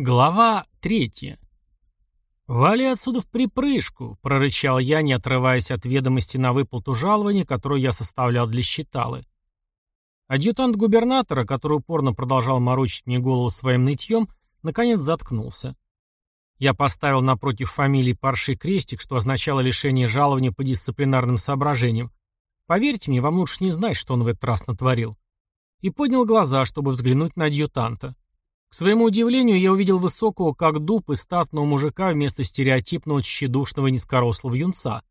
Глава третья. «Вали отсюда в припрыжку», — прорычал я, не отрываясь от ведомости на выплату жалования, которую я составлял для считалы. Адъютант губернатора, который упорно продолжал морочить мне голову своим нытьем, наконец заткнулся. Я поставил напротив фамилии Парши крестик, что означало лишение жалования по дисциплинарным соображениям. Поверьте мне, вам лучше не знать, что он в этот раз натворил. И поднял глаза, чтобы взглянуть на адъютанта. К своему удивлению, я увидел высокого, как дуб, и статного мужика вместо стереотипного тщедушного низкорослого юнца.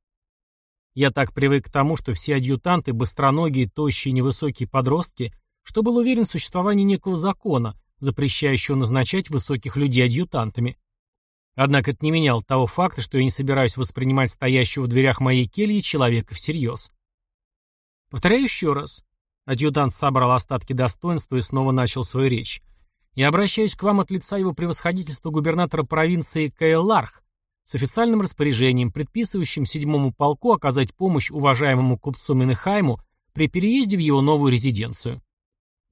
Я так привык к тому, что все адъютанты – быстроногие, тощие, невысокие подростки, что был уверен в существовании некого закона, запрещающего назначать высоких людей адъютантами. Однако это не меняло того факта, что я не собираюсь воспринимать стоящего в дверях моей кельи человека всерьез. Повторяю еще раз. Адъютант собрал остатки достоинства и снова начал свою речь. Я обращаюсь к вам от лица его превосходительства губернатора провинции Каэлларх с официальным распоряжением, предписывающим седьмому полку оказать помощь уважаемому купцу Менехайму при переезде в его новую резиденцию.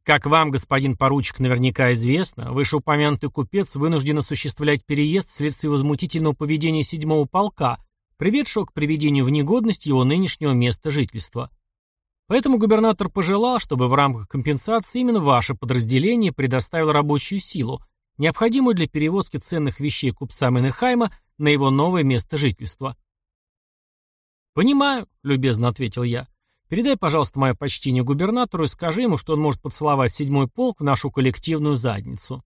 Как вам, господин поручик, наверняка известно, вышеупомянутый купец вынужден осуществлять переезд вследствие возмутительного поведения седьмого полка, приведшего к приведению в негодность его нынешнего места жительства. Поэтому губернатор пожелал, чтобы в рамках компенсации именно ваше подразделение предоставило рабочую силу, необходимую для перевозки ценных вещей купца Менехайма на его новое место жительства. «Понимаю», — любезно ответил я. «Передай, пожалуйста, мое почтение губернатору и скажи ему, что он может поцеловать седьмой полк в нашу коллективную задницу».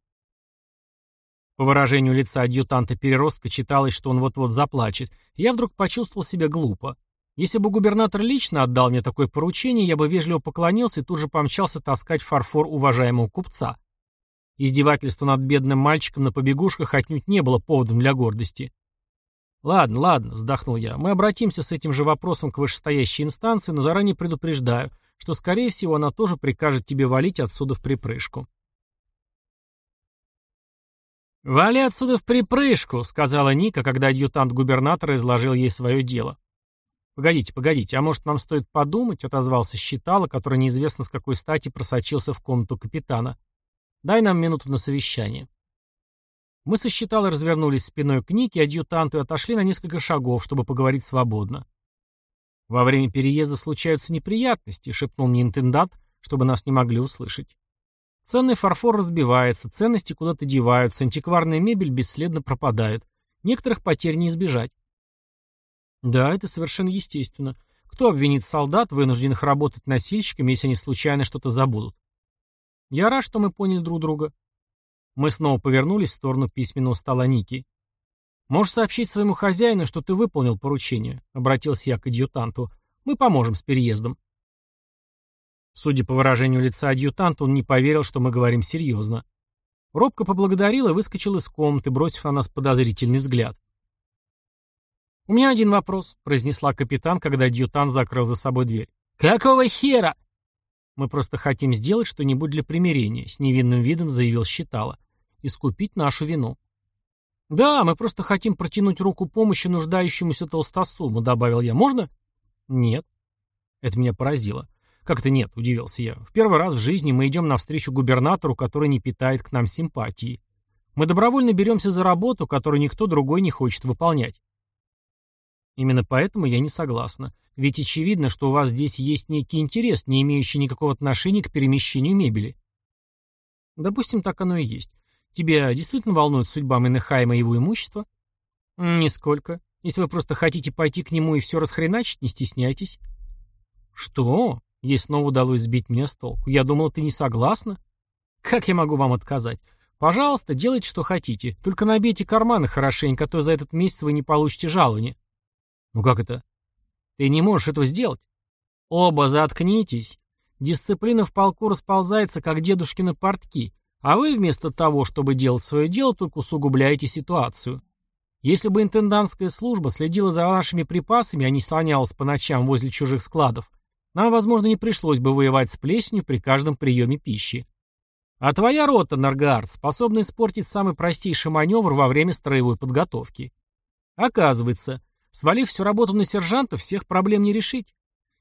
По выражению лица адъютанта-переростка читалось, что он вот-вот заплачет, я вдруг почувствовал себя глупо. Если бы губернатор лично отдал мне такое поручение, я бы вежливо поклонился и тут же помчался таскать фарфор уважаемого купца. Издевательство над бедным мальчиком на побегушках отнюдь не было поводом для гордости. «Ладно, ладно», — вздохнул я, — «мы обратимся с этим же вопросом к вышестоящей инстанции, но заранее предупреждаю, что, скорее всего, она тоже прикажет тебе валить отсюда в припрыжку». «Вали отсюда в припрыжку», — сказала Ника, когда адъютант губернатора изложил ей свое дело. «Погодите, погодите, а может нам стоит подумать?» — отозвался Щитало, который неизвестно с какой стати просочился в комнату капитана. «Дай нам минуту на совещание». Мы со Щиталой развернулись спиной к Нике, адъютанту и отошли на несколько шагов, чтобы поговорить свободно. «Во время переезда случаются неприятности», — шепнул мне интендант, чтобы нас не могли услышать. «Ценный фарфор разбивается, ценности куда-то деваются, антикварная мебель бесследно пропадает. Некоторых потерь не избежать. Да, это совершенно естественно. Кто обвинит солдат, вынужденных работать носильщиками, если они случайно что-то забудут? Я рад, что мы поняли друг друга. Мы снова повернулись в сторону письменного стола Ники. «Можешь сообщить своему хозяину, что ты выполнил поручение», — обратился я к адъютанту. «Мы поможем с переездом». Судя по выражению лица адъютанта, он не поверил, что мы говорим серьезно. Робко поблагодарил и выскочил из комнаты, бросив на нас подозрительный взгляд. «У меня один вопрос», — произнесла капитан, когда адъютант закрыл за собой дверь. «Какого хера?» «Мы просто хотим сделать что-нибудь для примирения», — с невинным видом заявил Щитала. «Искупить нашу вину». «Да, мы просто хотим протянуть руку помощи нуждающемуся толстосуму», — добавил я. «Можно?» «Нет». Это меня поразило. «Как это нет?» — удивился я. «В первый раз в жизни мы идем навстречу губернатору, который не питает к нам симпатии. Мы добровольно беремся за работу, которую никто другой не хочет выполнять. Именно поэтому я не согласна. Ведь очевидно, что у вас здесь есть некий интерес, не имеющий никакого отношения к перемещению мебели. Допустим, так оно и есть. Тебя действительно волнует судьба Менехайма и его имущества? Нисколько. Если вы просто хотите пойти к нему и все расхреначить, не стесняйтесь. Что? Ей снова удалось сбить меня с толку. Я думал, ты не согласна? Как я могу вам отказать? Пожалуйста, делайте, что хотите. Только набейте карманы хорошенько, а то за этот месяц вы не получите жалования. Ну как это? Ты не можешь этого сделать. Оба заткнитесь. Дисциплина в полку расползается, как дедушкины портки, а вы вместо того, чтобы делать свое дело, только усугубляете ситуацию. Если бы интендантская служба следила за нашими припасами, а не слонялась по ночам возле чужих складов, нам, возможно, не пришлось бы воевать с плесенью при каждом приеме пищи. А твоя рота, Наргаард, способна испортить самый простейший маневр во время строевой подготовки. Оказывается, Свалив всю работу на сержанта, всех проблем не решить.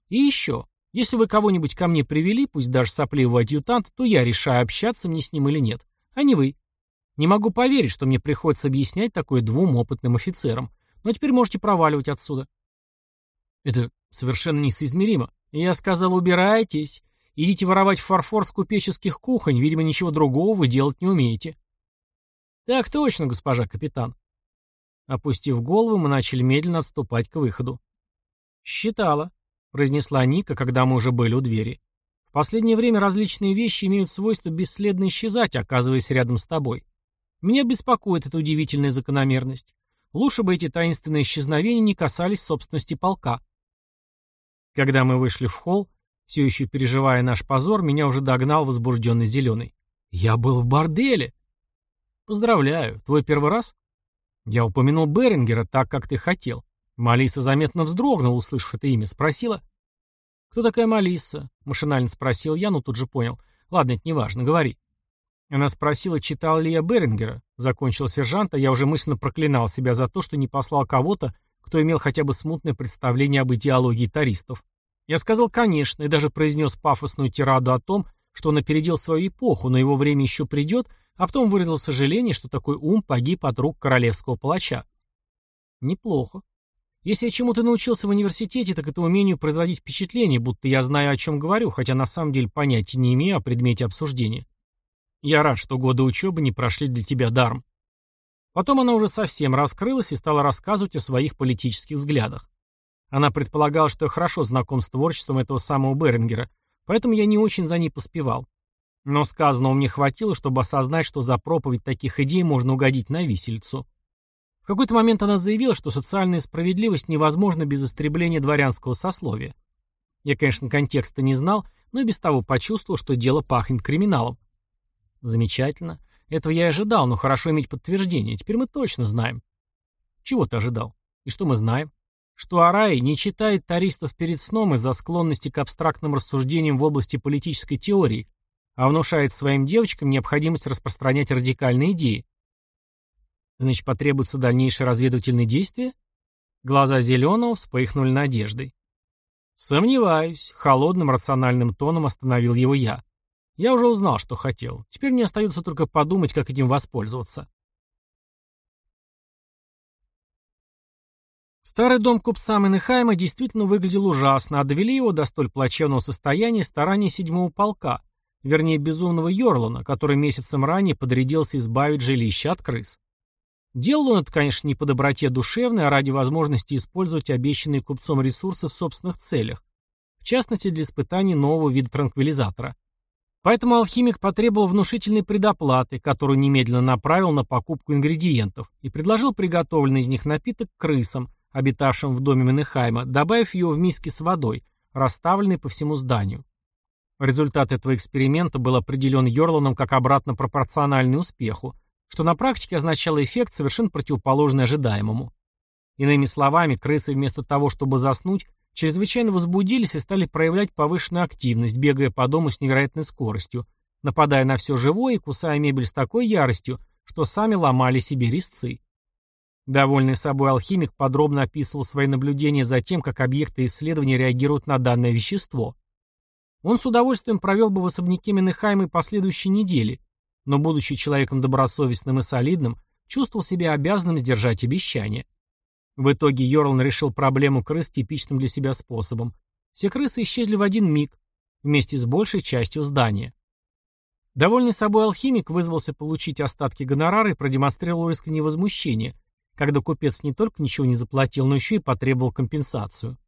И еще, если вы кого-нибудь ко мне привели, пусть даже сопливого адъютанта, то я решаю, общаться мне с ним или нет, а не вы. Не могу поверить, что мне приходится объяснять такое двум опытным офицерам. Но теперь можете проваливать отсюда. Это совершенно несоизмеримо. Я сказал, убирайтесь. Идите воровать фарфор с купеческих кухонь. Видимо, ничего другого вы делать не умеете. Так точно, госпожа капитан. Опустив голову, мы начали медленно отступать к выходу. «Считала», — произнесла Ника, когда мы уже были у двери. «В последнее время различные вещи имеют свойство бесследно исчезать, оказываясь рядом с тобой. Меня беспокоит эта удивительная закономерность. Лучше бы эти таинственные исчезновения не касались собственности полка». Когда мы вышли в холл, все еще переживая наш позор, меня уже догнал возбужденный зеленый. «Я был в борделе!» «Поздравляю. Твой первый раз?» «Я упомянул Берингера так, как ты хотел. Малиса заметно вздрогнула, услышав это имя. Спросила. «Кто такая Малиса?» Машинально спросил я, но тут же понял. «Ладно, это не важно, говори». Она спросила, читал ли я Берингера. Закончил сержант, а я уже мысленно проклинал себя за то, что не послал кого-то, кто имел хотя бы смутное представление об идеологии таристов. Я сказал «конечно» и даже произнес пафосную тираду о том, что он опередил свою эпоху, но его время еще придет, а потом выразил сожаление, что такой ум погиб от рук королевского палача. Неплохо. Если я чему-то научился в университете, так это умению производить впечатление, будто я знаю, о чем говорю, хотя на самом деле понятия не имею о предмете обсуждения. Я рад, что годы учебы не прошли для тебя даром. Потом она уже совсем раскрылась и стала рассказывать о своих политических взглядах. Она предполагала, что я хорошо знаком с творчеством этого самого Берингера, поэтому я не очень за ней поспевал. Но сказанного мне хватило, чтобы осознать, что за проповедь таких идей можно угодить на виселицу какой-то момент она заявила, что социальная справедливость невозможна без истребления дворянского сословия. Я, конечно, контекста не знал, но и без того почувствовал, что дело пахнет криминалом. Замечательно. Этого я и ожидал, но хорошо иметь подтверждение. Теперь мы точно знаем. Чего ты ожидал? И что мы знаем? Что Арай не читает таристов перед сном из-за склонности к абстрактным рассуждениям в области политической теории, а внушает своим девочкам необходимость распространять радикальные идеи. Значит, потребуются дальнейшие разведывательные действия? Глаза Зеленого вспыхнули надеждой. Сомневаюсь, холодным рациональным тоном остановил его я. Я уже узнал, что хотел. Теперь мне остается только подумать, как этим воспользоваться. Старый дом купца Менехайма действительно выглядел ужасно, а довели его до столь плачевного состояния старания седьмого полка, вернее безумного Йорлана, который месяцем ранее подрядился избавить жилище от крыс. Делал он это, конечно, не по доброте душевной, а ради возможности использовать обещанные купцом ресурсы в собственных целях, в частности для испытания нового вида транквилизатора. Поэтому алхимик потребовал внушительной предоплаты, которую немедленно направил на покупку ингредиентов, и предложил приготовленный из них напиток крысам, обитавшим в доме Менехайма, добавив его в миски с водой, расставленной по всему зданию. Результат этого эксперимента был определен Йорланом как обратно пропорциональный успеху, что на практике означало эффект, совершенно противоположный ожидаемому. Иными словами, крысы вместо того, чтобы заснуть, чрезвычайно возбудились и стали проявлять повышенную активность, бегая по дому с невероятной скоростью, нападая на все живое и кусая мебель с такой яростью, что сами ломали себе резцы. Довольный собой алхимик подробно описывал свои наблюдения за тем, как объекты исследования реагируют на данное вещество. Он с удовольствием провел бы в особняке Менехайма последующие недели, но, будучи человеком добросовестным и солидным, чувствовал себя обязанным сдержать обещание. В итоге Йорлан решил проблему крыс типичным для себя способом. Все крысы исчезли в один миг, вместе с большей частью здания. Довольный собой алхимик вызвался получить остатки гонорара и продемонстрировал искреннее возмущение, когда купец не только ничего не заплатил, но еще и потребовал компенсацию.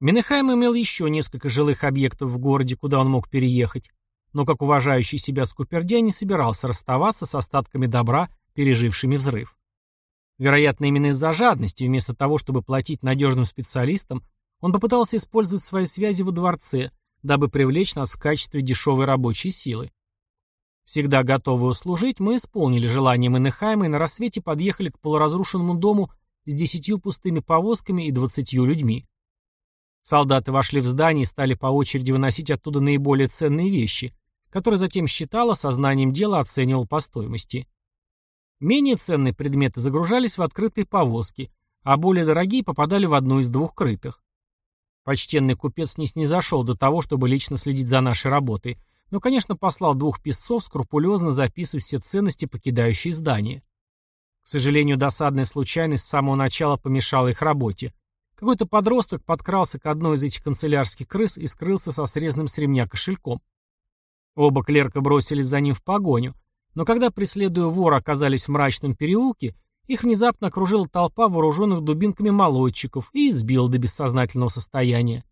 Менехайм имел еще несколько жилых объектов в городе, куда он мог переехать, но как уважающий себя скупердяй не собирался расставаться с остатками добра, пережившими взрыв. Вероятно, именно из-за жадности, вместо того, чтобы платить надежным специалистам, он попытался использовать свои связи во дворце, дабы привлечь нас в качестве дешевой рабочей силы. Всегда готовые услужить, мы исполнили желание Менехайма и на рассвете подъехали к полуразрушенному дому с десятью пустыми повозками и двадцатью людьми. Солдаты вошли в здание и стали по очереди выносить оттуда наиболее ценные вещи, которые затем считал, сознанием дела оценивал по стоимости. Менее ценные предметы загружались в открытые повозки, а более дорогие попадали в одну из двух крытых. Почтенный купец не снизошел до того, чтобы лично следить за нашей работой, но, конечно, послал двух писцов скрупулезно записывать все ценности, покидающие здание. К сожалению, досадная случайность с самого начала помешала их работе. Какой-то подросток подкрался к одной из этих канцелярских крыс и скрылся со срезанным с ремня кошельком. Оба клерка бросились за ним в погоню, но когда, преследуя вора, оказались в мрачном переулке, их внезапно окружила толпа вооруженных дубинками молодчиков и избила до бессознательного состояния.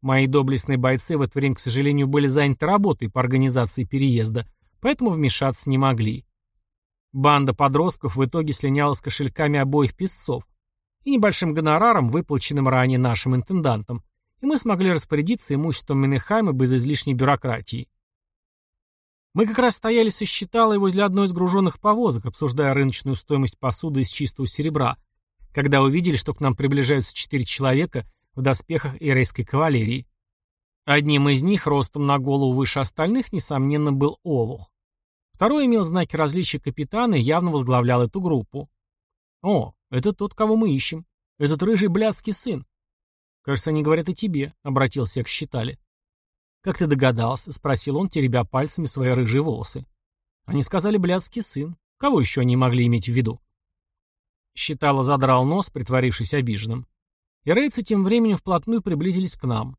Мои доблестные бойцы в это время, к сожалению, были заняты работой по организации переезда, поэтому вмешаться не могли. Банда подростков в итоге слиняла с кошельками обоих песцов и небольшим гонораром, выплаченным ранее нашим интендантам, и мы смогли распорядиться имуществом Менехайма без излишней бюрократии. Мы как раз стояли со считалой возле одной из груженных повозок, обсуждая рыночную стоимость посуды из чистого серебра, когда увидели, что к нам приближаются четыре человека в доспехах ирейской кавалерии. Одним из них, ростом на голову выше остальных, несомненно, был Олух. Второй имел знаки различия капитана и явно возглавлял эту группу. «О, это тот, кого мы ищем. Этот рыжий блядский сын». «Кажется, они говорят о тебе», — обратился к считали. «Как ты догадался?» — спросил он, теребя пальцами свои рыжие волосы. «Они сказали блядский сын. Кого еще они могли иметь в виду?» Считало задрал нос, притворившись обиженным. И рейцы тем временем вплотную приблизились к нам.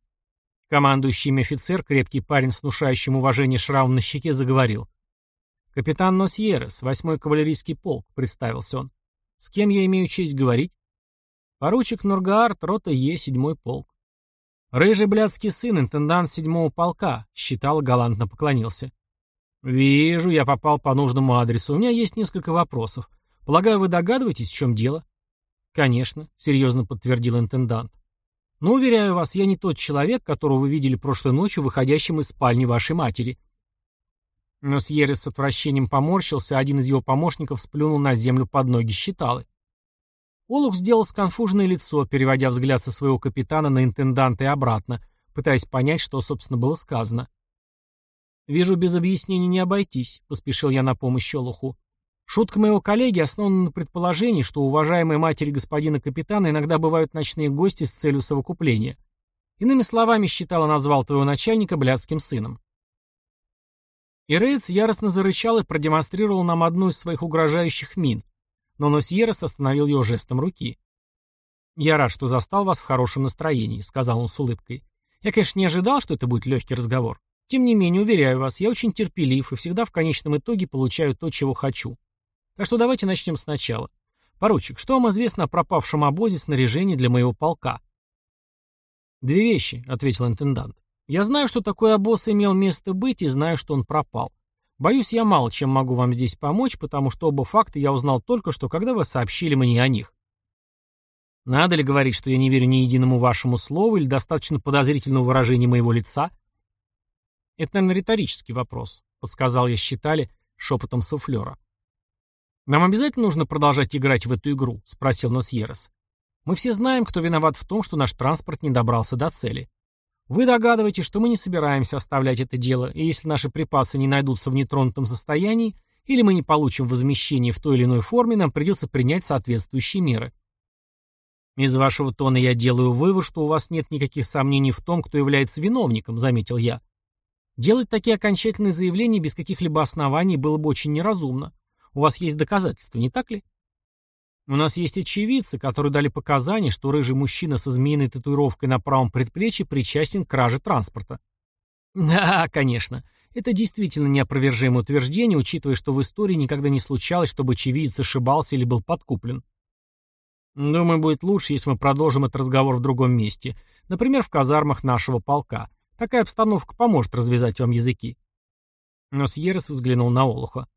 Командующий офицер, крепкий парень с внушающим уважение шрамом на щеке, заговорил. «Капитан Носьерес, восьмой кавалерийский полк», — представился он. «С кем я имею честь говорить?» «Поручик Нургаарт, рота Е, седьмой полк». «Рыжий блядский сын, интендант седьмого полка», — считал галантно поклонился. «Вижу, я попал по нужному адресу. У меня есть несколько вопросов. Полагаю, вы догадываетесь, в чем дело?» «Конечно», — серьезно подтвердил интендант. «Но, уверяю вас, я не тот человек, которого вы видели прошлой ночью, выходящим из спальни вашей матери». Но Сьеррис с отвращением поморщился, один из его помощников сплюнул на землю под ноги щиталы. Олух сделал сконфуженное лицо, переводя взгляд со своего капитана на интенданта и обратно, пытаясь понять, что, собственно, было сказано. «Вижу, без объяснений не обойтись», — поспешил я на помощь Олуху. Шутка моего коллеги основана на предположении, что у уважаемой матери господина капитана иногда бывают ночные гости с целью совокупления. Иными словами, считала назвал твоего начальника блядским сыном. И яростно зарычал и продемонстрировал нам одну из своих угрожающих мин, но Носьерос остановил его жестом руки. «Я рад, что застал вас в хорошем настроении», — сказал он с улыбкой. «Я, конечно, не ожидал, что это будет легкий разговор. Тем не менее, уверяю вас, я очень терпелив и всегда в конечном итоге получаю то, чего хочу. Так что давайте начнем сначала. Поручик, что вам известно о пропавшем обозе снаряжения для моего полка? Две вещи, ответил интендант. Я знаю, что такой обоз имел место быть, и знаю, что он пропал. Боюсь, я мало чем могу вам здесь помочь, потому что оба факта я узнал только что, когда вы сообщили мне о них. Надо ли говорить, что я не верю ни единому вашему слову или достаточно подозрительного выражения моего лица? Это, наверное, риторический вопрос, подсказал я считали шепотом суфлера. «Нам обязательно нужно продолжать играть в эту игру?» — спросил Носьерос. «Мы все знаем, кто виноват в том, что наш транспорт не добрался до цели. Вы догадываетесь, что мы не собираемся оставлять это дело, и если наши припасы не найдутся в нетронутом состоянии, или мы не получим возмещение в той или иной форме, нам придется принять соответствующие меры». «Из вашего тона я делаю вывод, что у вас нет никаких сомнений в том, кто является виновником», — заметил я. «Делать такие окончательные заявления без каких-либо оснований было бы очень неразумно. У вас есть доказательства, не так ли? У нас есть очевидцы, которые дали показания, что рыжий мужчина со змеиной татуировкой на правом предплечье причастен к краже транспорта. Да, конечно. Это действительно неопровержимое утверждение, учитывая, что в истории никогда не случалось, чтобы очевидец ошибался или был подкуплен. Думаю, будет лучше, если мы продолжим этот разговор в другом месте. Например, в казармах нашего полка. Такая обстановка поможет развязать вам языки. Но Сьеррес взглянул на Олуха.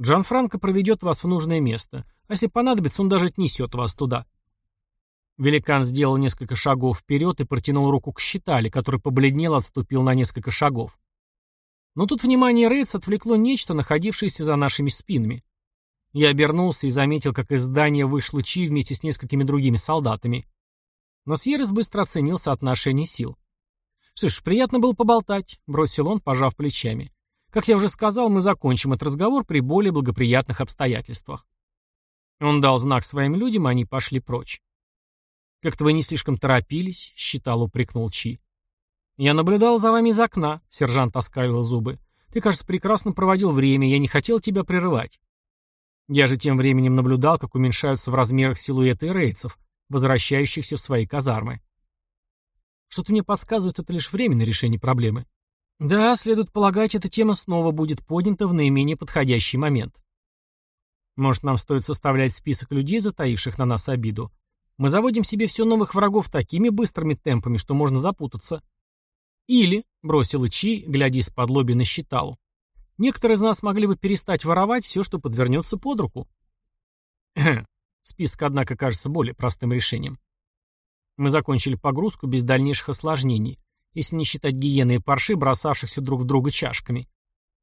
Джанфранко проведет вас в нужное место, а если понадобится, он даже отнесет вас туда. Великан сделал несколько шагов вперед и протянул руку к щитали, который побледнел и отступил на несколько шагов. Но тут внимание Рейдс отвлекло нечто, находившееся за нашими спинами. Я обернулся и заметил, как из здания вышел Чи вместе с несколькими другими солдатами. Но Сьеррес быстро оценил соотношение сил. «Что ж, приятно было поболтать», — бросил он, пожав плечами. Как я уже сказал, мы закончим этот разговор при более благоприятных обстоятельствах. Он дал знак своим людям, и они пошли прочь. «Как-то вы не слишком торопились», — считал, упрекнул Чи. «Я наблюдал за вами из окна», — сержант оскалил зубы. «Ты, кажется, прекрасно проводил время, я не хотел тебя прерывать». Я же тем временем наблюдал, как уменьшаются в размерах силуэты рейцев, возвращающихся в свои казармы. Что-то мне подсказывает, это лишь временное решение проблемы. Да, следует полагать, эта тема снова будет поднята в наименее подходящий момент. Может, нам стоит составлять список людей, затаивших на нас обиду. Мы заводим себе все новых врагов такими быстрыми темпами, что можно запутаться. Или, бросил Ичи, глядя из-под лоби на считалу, некоторые из нас могли бы перестать воровать все, что подвернется под руку. Список, однако, кажется более простым решением. Мы закончили погрузку без дальнейших осложнений, если не считать гиены и парши, бросавшихся друг в друга чашками.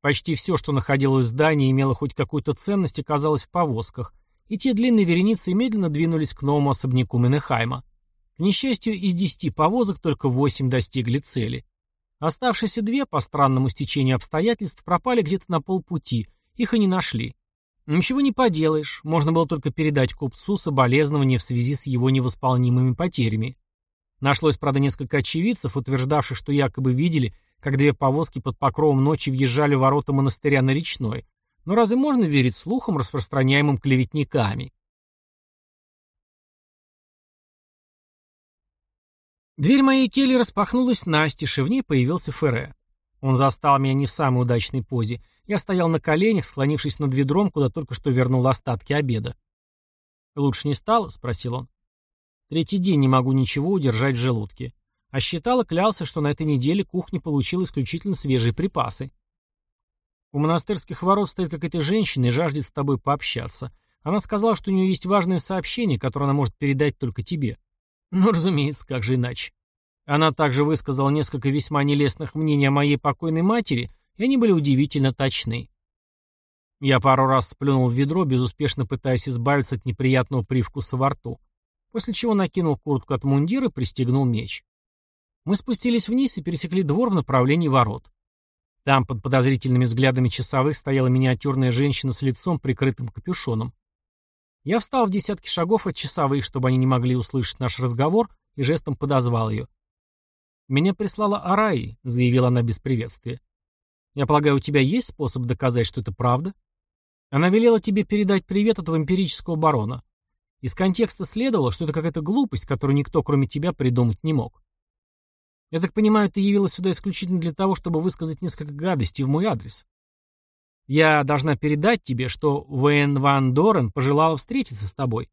Почти все, что находилось в здании, имело хоть какую-то ценность, оказалось в повозках, и те длинные вереницы медленно двинулись к новому особняку Менехайма. К несчастью, из десяти повозок только восемь достигли цели. Оставшиеся две, по странному стечению обстоятельств, пропали где-то на полпути, их и не нашли. Ничего не поделаешь, можно было только передать купцу соболезнования в связи с его невосполнимыми потерями. Нашлось, правда, несколько очевидцев, утверждавших, что якобы видели, как две повозки под покровом ночи въезжали в ворота монастыря на речной. Но разве можно верить слухам, распространяемым клеветниками? Дверь моей кельи распахнулась настежь, и в ней появился Ферре. Он застал меня не в самой удачной позе. Я стоял на коленях, склонившись над ведром, куда только что вернул остатки обеда. «Лучше не стало?» — спросил он. «Третий день не могу ничего удержать в желудке. А считал и клялся, что на этой неделе кухня получила исключительно свежие припасы. У монастырских ворот стоит какая-то женщина и жаждет с тобой пообщаться. Она сказала, что у нее есть важное сообщение, которое она может передать только тебе. Ну, разумеется, как же иначе. Она также высказала несколько весьма нелестных мнений о моей покойной матери, и они были удивительно точны. Я пару раз сплюнул в ведро, безуспешно пытаясь избавиться от неприятного привкуса во рту, после чего накинул куртку от мундира и пристегнул меч. Мы спустились вниз и пересекли двор в направлении ворот. Там, под подозрительными взглядами часовых, стояла миниатюрная женщина с лицом, прикрытым капюшоном. Я встал в десятки шагов от часовых, чтобы они не могли услышать наш разговор, и жестом подозвал ее. «Меня прислала Араи», — заявила она без приветствия. «Я полагаю, у тебя есть способ доказать, что это правда?» Она велела тебе передать привет от вампирического барона. Из контекста следовало, что это какая-то глупость, которую никто, кроме тебя, придумать не мог. Я так понимаю, ты явилась сюда исключительно для того, чтобы высказать несколько гадостей в мой адрес. Я должна передать тебе, что Вэн Ван Дорен пожелала встретиться с тобой.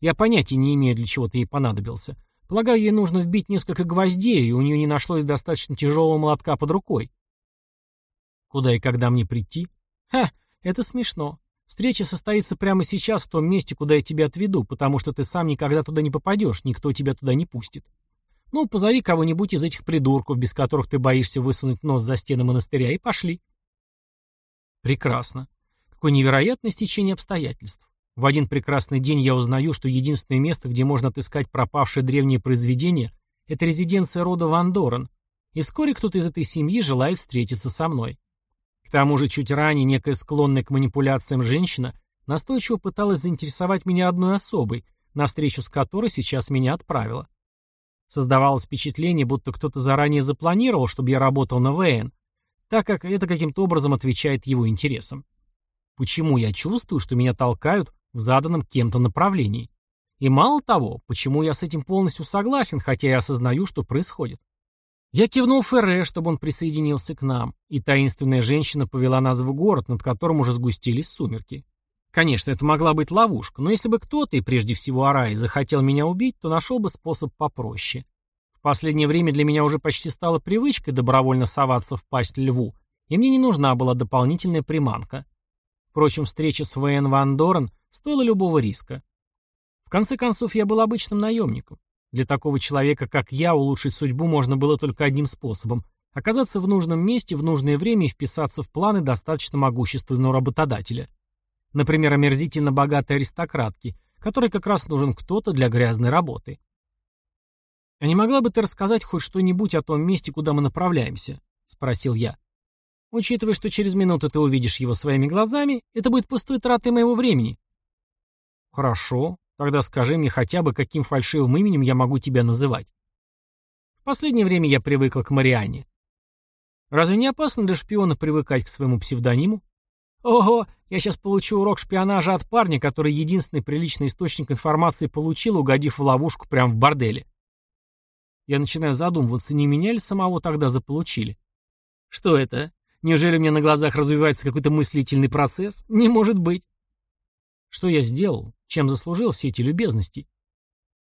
Я понятия не имею, для чего ты ей понадобился. Полагаю, ей нужно вбить несколько гвоздей, и у нее не нашлось достаточно тяжелого молотка под рукой. Куда и когда мне прийти? Ха, это смешно. Встреча состоится прямо сейчас в том месте, куда я тебя отведу, потому что ты сам никогда туда не попадешь, никто тебя туда не пустит. Ну, позови кого-нибудь из этих придурков, без которых ты боишься высунуть нос за стены монастыря, и пошли. Прекрасно. Какое невероятное стечение обстоятельств. В один прекрасный день я узнаю, что единственное место, где можно отыскать пропавшее древнее произведение, это резиденция рода Ван Дорен, и вскоре кто-то из этой семьи желает встретиться со мной. К тому же чуть ранее некая склонная к манипуляциям женщина настойчиво пыталась заинтересовать меня одной особой, на встречу с которой сейчас меня отправила. Создавалось впечатление, будто кто-то заранее запланировал, чтобы я работал на ВН, так как это каким-то образом отвечает его интересам. Почему я чувствую, что меня толкают в заданном кем-то направлении. И мало того, почему я с этим полностью согласен, хотя я осознаю, что происходит. Я кивнул Ферре, чтобы он присоединился к нам, и таинственная женщина повела нас в город, над которым уже сгустились сумерки. Конечно, это могла быть ловушка, но если бы кто-то, и прежде всего Арай, захотел меня убить, то нашел бы способ попроще. В последнее время для меня уже почти стало привычкой добровольно соваться в пасть льву, и мне не нужна была дополнительная приманка. Впрочем, встреча с В.Н. Ван Дорен Стоило любого риска. В конце концов, я был обычным наемником. Для такого человека, как я, улучшить судьбу можно было только одним способом – оказаться в нужном месте в нужное время и вписаться в планы достаточно могущественного работодателя. Например, омерзительно богатой аристократки, которой как раз нужен кто-то для грязной работы. «А не могла бы ты рассказать хоть что-нибудь о том месте, куда мы направляемся?» – спросил я. «Учитывая, что через минуту ты увидишь его своими глазами, это будет пустой тратой моего времени». «Хорошо. Тогда скажи мне хотя бы, каким фальшивым именем я могу тебя называть». последнее время я привыкла к Марианне. Разве не опасно для шпиона привыкать к своему псевдониму? Ого, я сейчас получу урок шпионажа от парня, который единственный приличный источник информации получил, угодив в ловушку прямо в борделе. Я начинаю задумываться, не меня ли самого тогда заполучили. Что это? Неужели у меня на глазах развивается какой-то мыслительный процесс? Не может быть. Что я сделал? Чем заслужил все эти любезности?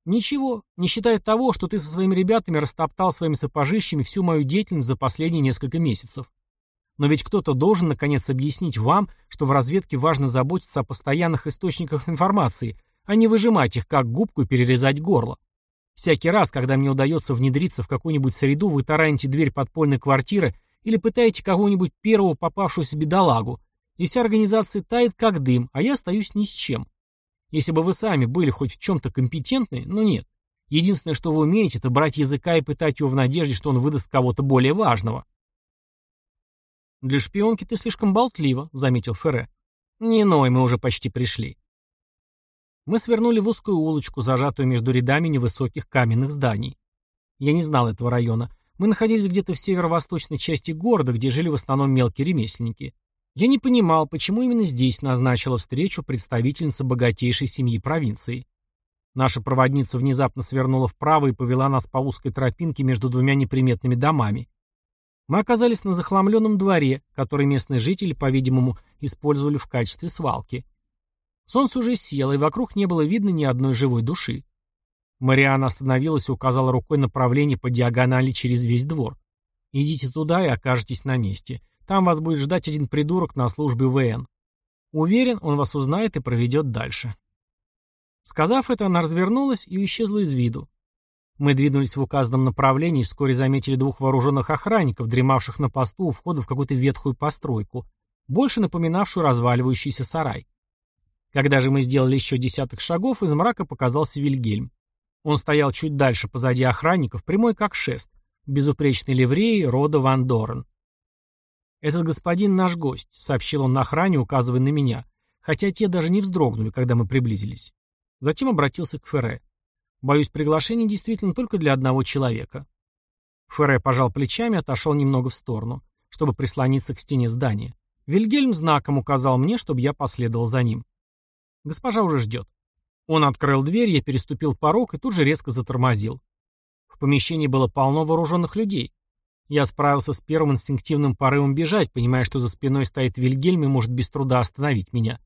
Ничего, не считая того, что ты со своими ребятами растоптал своими сапожищами всю мою деятельность за последние несколько месяцев. Но ведь кто-то должен наконец объяснить вам, что в разведке важно заботиться о постоянных источниках информации, а не выжимать их как губку и перерезать горло. Всякий раз, когда мне удается внедриться в какую-нибудь среду, вы тараните дверь подпольной квартиры или пытаете кого-нибудь первого попавшуюся бедолагу, и вся организация тает как дым, а я остаюсь ни с чем. Если бы вы сами были хоть в чем-то компетентны, но нет. Единственное, что вы умеете, это брать языка и пытать его в надежде, что он выдаст кого-то более важного. «Для шпионки ты слишком болтлива», — заметил Ферре. «Не ной, мы уже почти пришли». Мы свернули в узкую улочку, зажатую между рядами невысоких каменных зданий. Я не знал этого района. Мы находились где-то в северо-восточной части города, где жили в основном мелкие ремесленники. Я не понимал, почему именно здесь назначила встречу представительница богатейшей семьи провинции. Наша проводница внезапно свернула вправо и повела нас по узкой тропинке между двумя неприметными домами. Мы оказались на захламленном дворе, который местные жители, по-видимому, использовали в качестве свалки. Солнце уже село, и вокруг не было видно ни одной живой души. Мариана остановилась и указала рукой направление по диагонали через весь двор. «Идите туда и окажетесь на месте. Там вас будет ждать один придурок на службе ВН. Уверен, он вас узнает и проведет дальше». Сказав это, она развернулась и исчезла из виду. Мы двинулись в указанном направлении и вскоре заметили двух вооруженных охранников, дремавших на посту у входа в какую-то ветхую постройку, больше напоминавшую разваливающийся сарай. Когда же мы сделали еще десяток шагов, из мрака показался Вильгельм. Он стоял чуть дальше позади охранников, прямой как шест, безупречной ливреи рода Ван Дорен. «Этот господин наш гость», — сообщил он на охране, указывая на меня, хотя те даже не вздрогнули, когда мы приблизились. Затем обратился к Ферре. «Боюсь, приглашение действительно только для одного человека». Ферре пожал плечами и отошел немного в сторону, чтобы прислониться к стене здания. Вильгельм знаком указал мне, чтобы я последовал за ним. Госпожа уже ждет. Он открыл дверь, я переступил порог и тут же резко затормозил. В помещении было полно вооруженных людей. Я справился с первым инстинктивным порывом бежать, понимая, что за спиной стоит Вильгельм и может без труда остановить меня.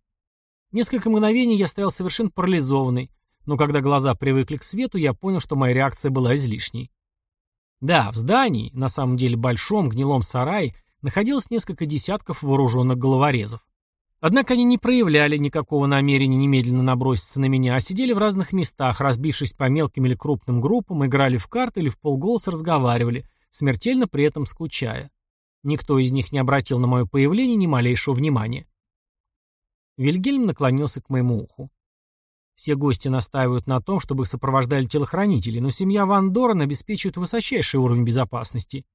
Несколько мгновений я стоял совершенно парализованный, но когда глаза привыкли к свету, я понял, что моя реакция была излишней. Да, в здании, на самом деле большом, гнилом сарае, находилось несколько десятков вооруженных головорезов. Однако они не проявляли никакого намерения немедленно наброситься на меня, а сидели в разных местах, разбившись по мелким или крупным группам, играли в карты или в полголоса разговаривали, смертельно при этом скучая. Никто из них не обратил на мое появление ни малейшего внимания. Вильгельм наклонился к моему уху. Все гости настаивают на том, чтобы их сопровождали телохранители, но семья Ван Дорен обеспечивает высочайший уровень безопасности.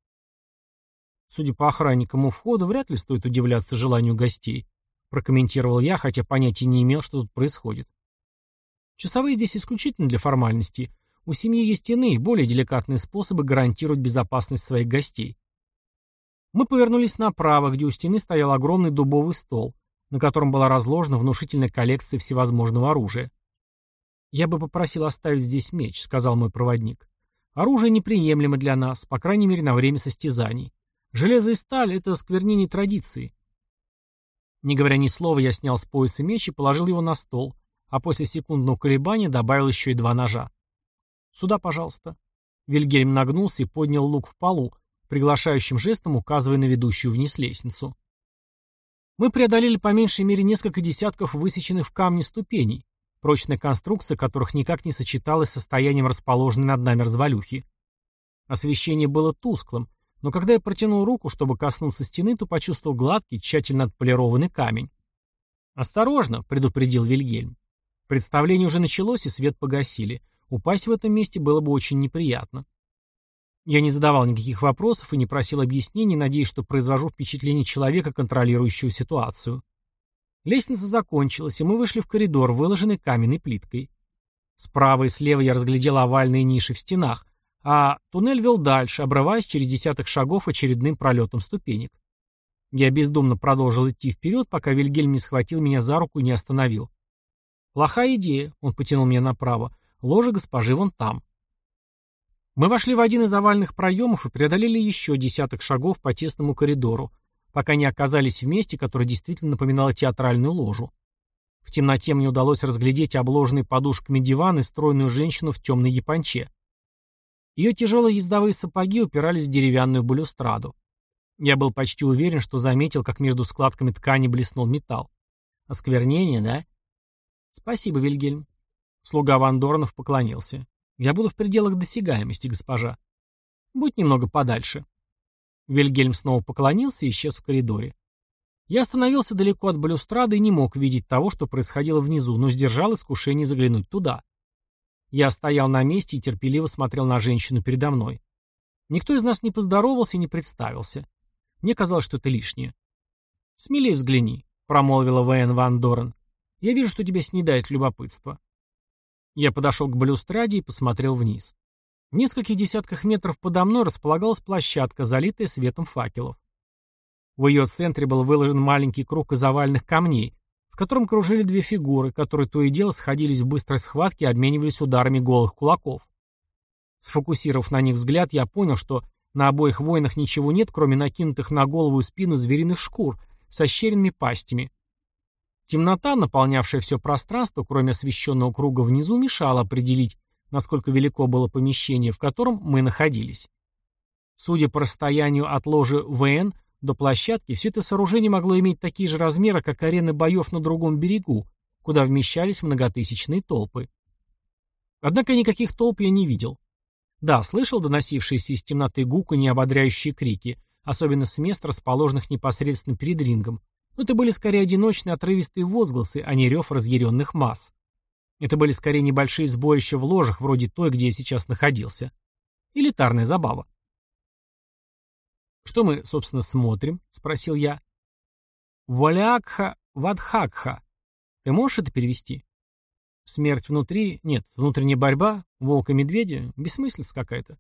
Судя по охранникам у входа, вряд ли стоит удивляться желанию гостей прокомментировал я, хотя понятия не имел, что тут происходит. Часовые здесь исключительно для формальности. У семьи есть иные, более деликатные способы гарантировать безопасность своих гостей. Мы повернулись направо, где у стены стоял огромный дубовый стол, на котором была разложена внушительная коллекция всевозможного оружия. «Я бы попросил оставить здесь меч», — сказал мой проводник. «Оружие неприемлемо для нас, по крайней мере, на время состязаний. Железо и сталь — это сквернение традиции. Не говоря ни слова, я снял с пояса меч и положил его на стол, а после секундного колебания добавил еще и два ножа. «Сюда, пожалуйста». Вильгельм нагнулся и поднял лук в полу, приглашающим жестом указывая на ведущую вниз лестницу. Мы преодолели по меньшей мере несколько десятков высеченных в камне ступеней, прочная конструкция которых никак не сочеталась с состоянием расположенной над нами развалюхи. Освещение было тусклым, но когда я протянул руку, чтобы коснуться стены, то почувствовал гладкий, тщательно отполированный камень. «Осторожно!» — предупредил Вильгельм. Представление уже началось, и свет погасили. Упасть в этом месте было бы очень неприятно. Я не задавал никаких вопросов и не просил объяснений, надеясь, что произвожу впечатление человека, контролирующего ситуацию. Лестница закончилась, и мы вышли в коридор, выложенный каменной плиткой. Справа и слева я разглядел овальные ниши в стенах, а туннель вел дальше, обрываясь через десяток шагов очередным пролетом ступенек. Я бездумно продолжил идти вперед, пока Вильгельм не схватил меня за руку и не остановил. «Плохая идея», — он потянул меня направо. «Ложа госпожи вон там». Мы вошли в один из овальных проемов и преодолели еще десяток шагов по тесному коридору, пока не оказались в месте, которое действительно напоминало театральную ложу. В темноте мне удалось разглядеть обложенный подушками диван и стройную женщину в темной японче. Ее тяжелые ездовые сапоги упирались в деревянную балюстраду. Я был почти уверен, что заметил, как между складками ткани блеснул металл. Осквернение, да? Спасибо, Вильгельм. Слуга Вандорнов поклонился. Я буду в пределах досягаемости, госпожа. Будь немного подальше. Вильгельм снова поклонился и исчез в коридоре. Я остановился далеко от балюстрады и не мог видеть того, что происходило внизу, но сдержал искушение заглянуть туда. Я стоял на месте и терпеливо смотрел на женщину передо мной. Никто из нас не поздоровался и не представился. Мне казалось, что это лишнее. «Смелее взгляни», — промолвила Вэн Ван Дорен. «Я вижу, что тебя снедает любопытство». Я подошел к балюстраде и посмотрел вниз. В нескольких десятках метров подо мной располагалась площадка, залитая светом факелов. В ее центре был выложен маленький круг из овальных камней, в котором кружили две фигуры, которые то и дело сходились в быстрой схватке и обменивались ударами голых кулаков. Сфокусировав на них взгляд, я понял, что на обоих воинах ничего нет, кроме накинутых на голову и спину звериных шкур со щеренными пастями. Темнота, наполнявшая все пространство, кроме освещенного круга внизу, мешала определить, насколько велико было помещение, в котором мы находились. Судя по расстоянию от ложи ВН до площадки, все это сооружение могло иметь такие же размеры, как арены боев на другом берегу, куда вмещались многотысячные толпы. Однако никаких толп я не видел. Да, слышал доносившиеся из темноты гука неободряющие крики, особенно с мест, расположенных непосредственно перед рингом, но это были скорее одиночные отрывистые возгласы, а не рев разъяренных масс. Это были скорее небольшие сборища в ложах, вроде той, где я сейчас находился. Элитарная забава. «Что мы, собственно, смотрим?» — спросил я. «Валякха вадхакха. Ты можешь это перевести?» «Смерть внутри? Нет. Внутренняя борьба? Волк и медведя? Бессмыслица какая-то».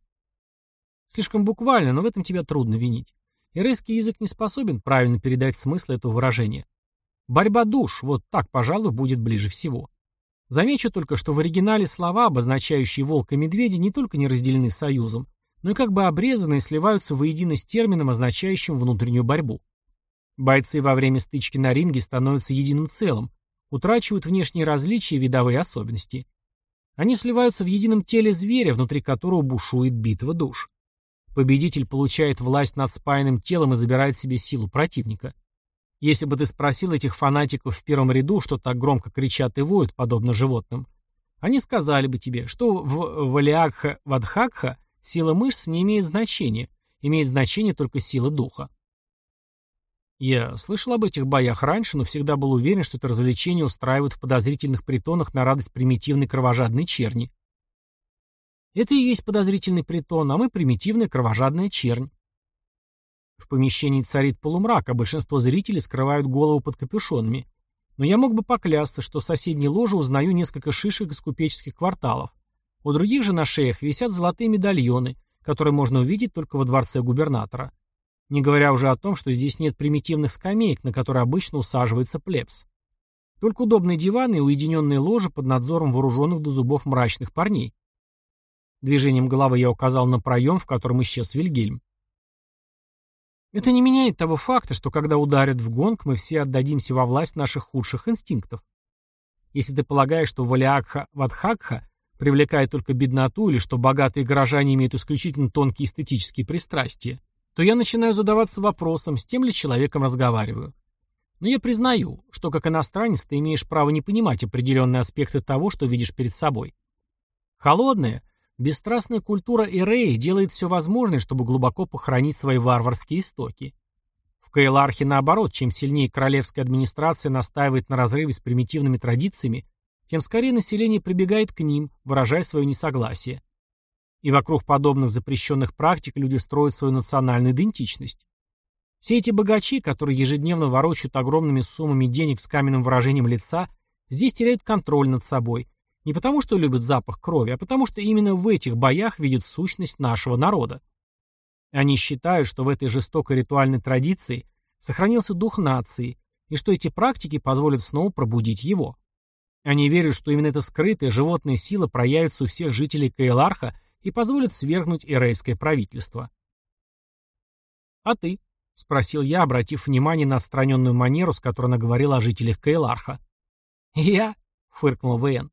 Слишком буквально, но в этом тебя трудно винить. Ирейский язык не способен правильно передать смысл этого выражения. Борьба душ, вот так, пожалуй, будет ближе всего. Замечу только, что в оригинале слова, обозначающие волка и медведя, не только не разделены союзом, но и как бы обрезаны и сливаются воедино с термином, означающим внутреннюю борьбу. Бойцы во время стычки на ринге становятся единым целым, утрачивают внешние различия и видовые особенности. Они сливаются в едином теле зверя, внутри которого бушует битва душ. Победитель получает власть над спаянным телом и забирает себе силу противника. Если бы ты спросил этих фанатиков в первом ряду, что так громко кричат и воют, подобно животным, они сказали бы тебе, что в Валиакха-Вадхакха сила мышц не имеет значения, имеет значение только сила духа. Я слышал об этих боях раньше, но всегда был уверен, что это развлечение устраивают в подозрительных притонах на радость примитивной кровожадной черни. Это и есть подозрительный притон, а мы примитивная кровожадная чернь. В помещении царит полумрак, а большинство зрителей скрывают голову под капюшонами. Но я мог бы поклясться, что в соседней ложе узнаю несколько шишек из купеческих кварталов. У других же на шеях висят золотые медальоны, которые можно увидеть только во дворце губернатора. Не говоря уже о том, что здесь нет примитивных скамеек, на которые обычно усаживается плебс. Только удобные диваны и уединенные ложи под надзором вооруженных до зубов мрачных парней. Движением головы я указал на проем, в котором исчез Вильгельм. Это не меняет того факта, что когда ударят в гонг, мы все отдадимся во власть наших худших инстинктов. Если ты полагаешь, что Валиакха Вадхакха привлекает только бедноту или что богатые горожане имеют исключительно тонкие эстетические пристрастия, то я начинаю задаваться вопросом, с тем ли человеком разговариваю. Но я признаю, что как иностранец ты имеешь право не понимать определенные аспекты того, что видишь перед собой. Холодное – Бесстрастная культура Эреи делает все возможное, чтобы глубоко похоронить свои варварские истоки. В Каэлархе, наоборот, чем сильнее королевская администрация настаивает на разрыве с примитивными традициями, тем скорее население прибегает к ним, выражая свое несогласие. И вокруг подобных запрещенных практик люди строят свою национальную идентичность. Все эти богачи, которые ежедневно ворочают огромными суммами денег с каменным выражением лица, здесь теряют контроль над собой, Не потому, что любят запах крови, а потому, что именно в этих боях видят сущность нашего народа. Они считают, что в этой жестокой ритуальной традиции сохранился дух нации, и что эти практики позволят снова пробудить его. Они верят, что именно эта скрытая животная сила проявится у всех жителей Каэларха и позволит свергнуть эрейское правительство. «А ты?» — спросил я, обратив внимание на отстраненную манеру, с которой она говорила о жителях Каэларха. «Я?» — фыркнул ВН.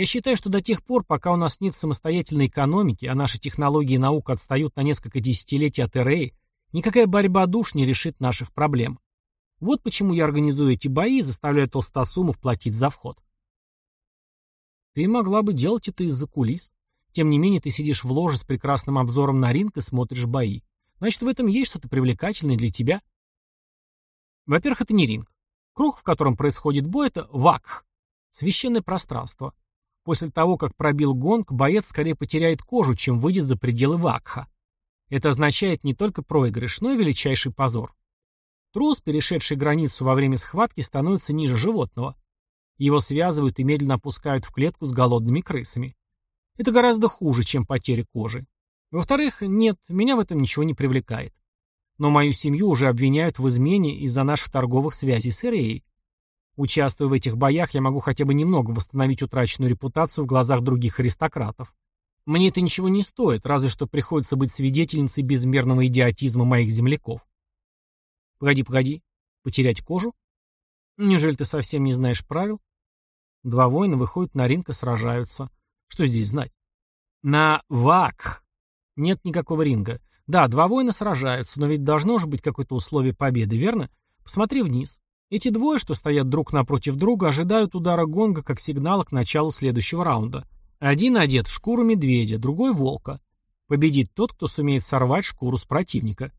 «Я считаю, что до тех пор, пока у нас нет самостоятельной экономики, а наши технологии и наука отстают на несколько десятилетий от Эреи, никакая борьба душ не решит наших проблем. Вот почему я организую эти бои и заставляю толстосумов платить за вход». «Ты могла бы делать это из-за кулис. Тем не менее, ты сидишь в ложе с прекрасным обзором на ринг и смотришь бои. Значит, в этом есть что-то привлекательное для тебя. Во-первых, это не ринг. Круг, в котором происходит бой, это вакх. Священное пространство. После того, как пробил гонг, боец скорее потеряет кожу, чем выйдет за пределы вакха. Это означает не только проигрыш, но и величайший позор. Трус, перешедший границу во время схватки, становится ниже животного. Его связывают и медленно опускают в клетку с голодными крысами. Это гораздо хуже, чем потеря кожи. Во-вторых, нет, меня в этом ничего не привлекает. Но мою семью уже обвиняют в измене из-за наших торговых связей с Иреей. Участвуя в этих боях, я могу хотя бы немного восстановить утраченную репутацию в глазах других аристократов. Мне это ничего не стоит, разве что приходится быть свидетельницей безмерного идиотизма моих земляков. Погоди, погоди. Потерять кожу? Неужели ты совсем не знаешь правил? Два воина выходят на ринг и сражаются. Что здесь знать? На ВАКХ нет никакого ринга. Да, два воина сражаются, но ведь должно же быть какое-то условие победы, верно? Посмотри вниз. Эти двое, что стоят друг напротив друга, ожидают удара гонга как сигнала к началу следующего раунда. Один одет в шкуру медведя, другой — волка. Победит тот, кто сумеет сорвать шкуру с противника.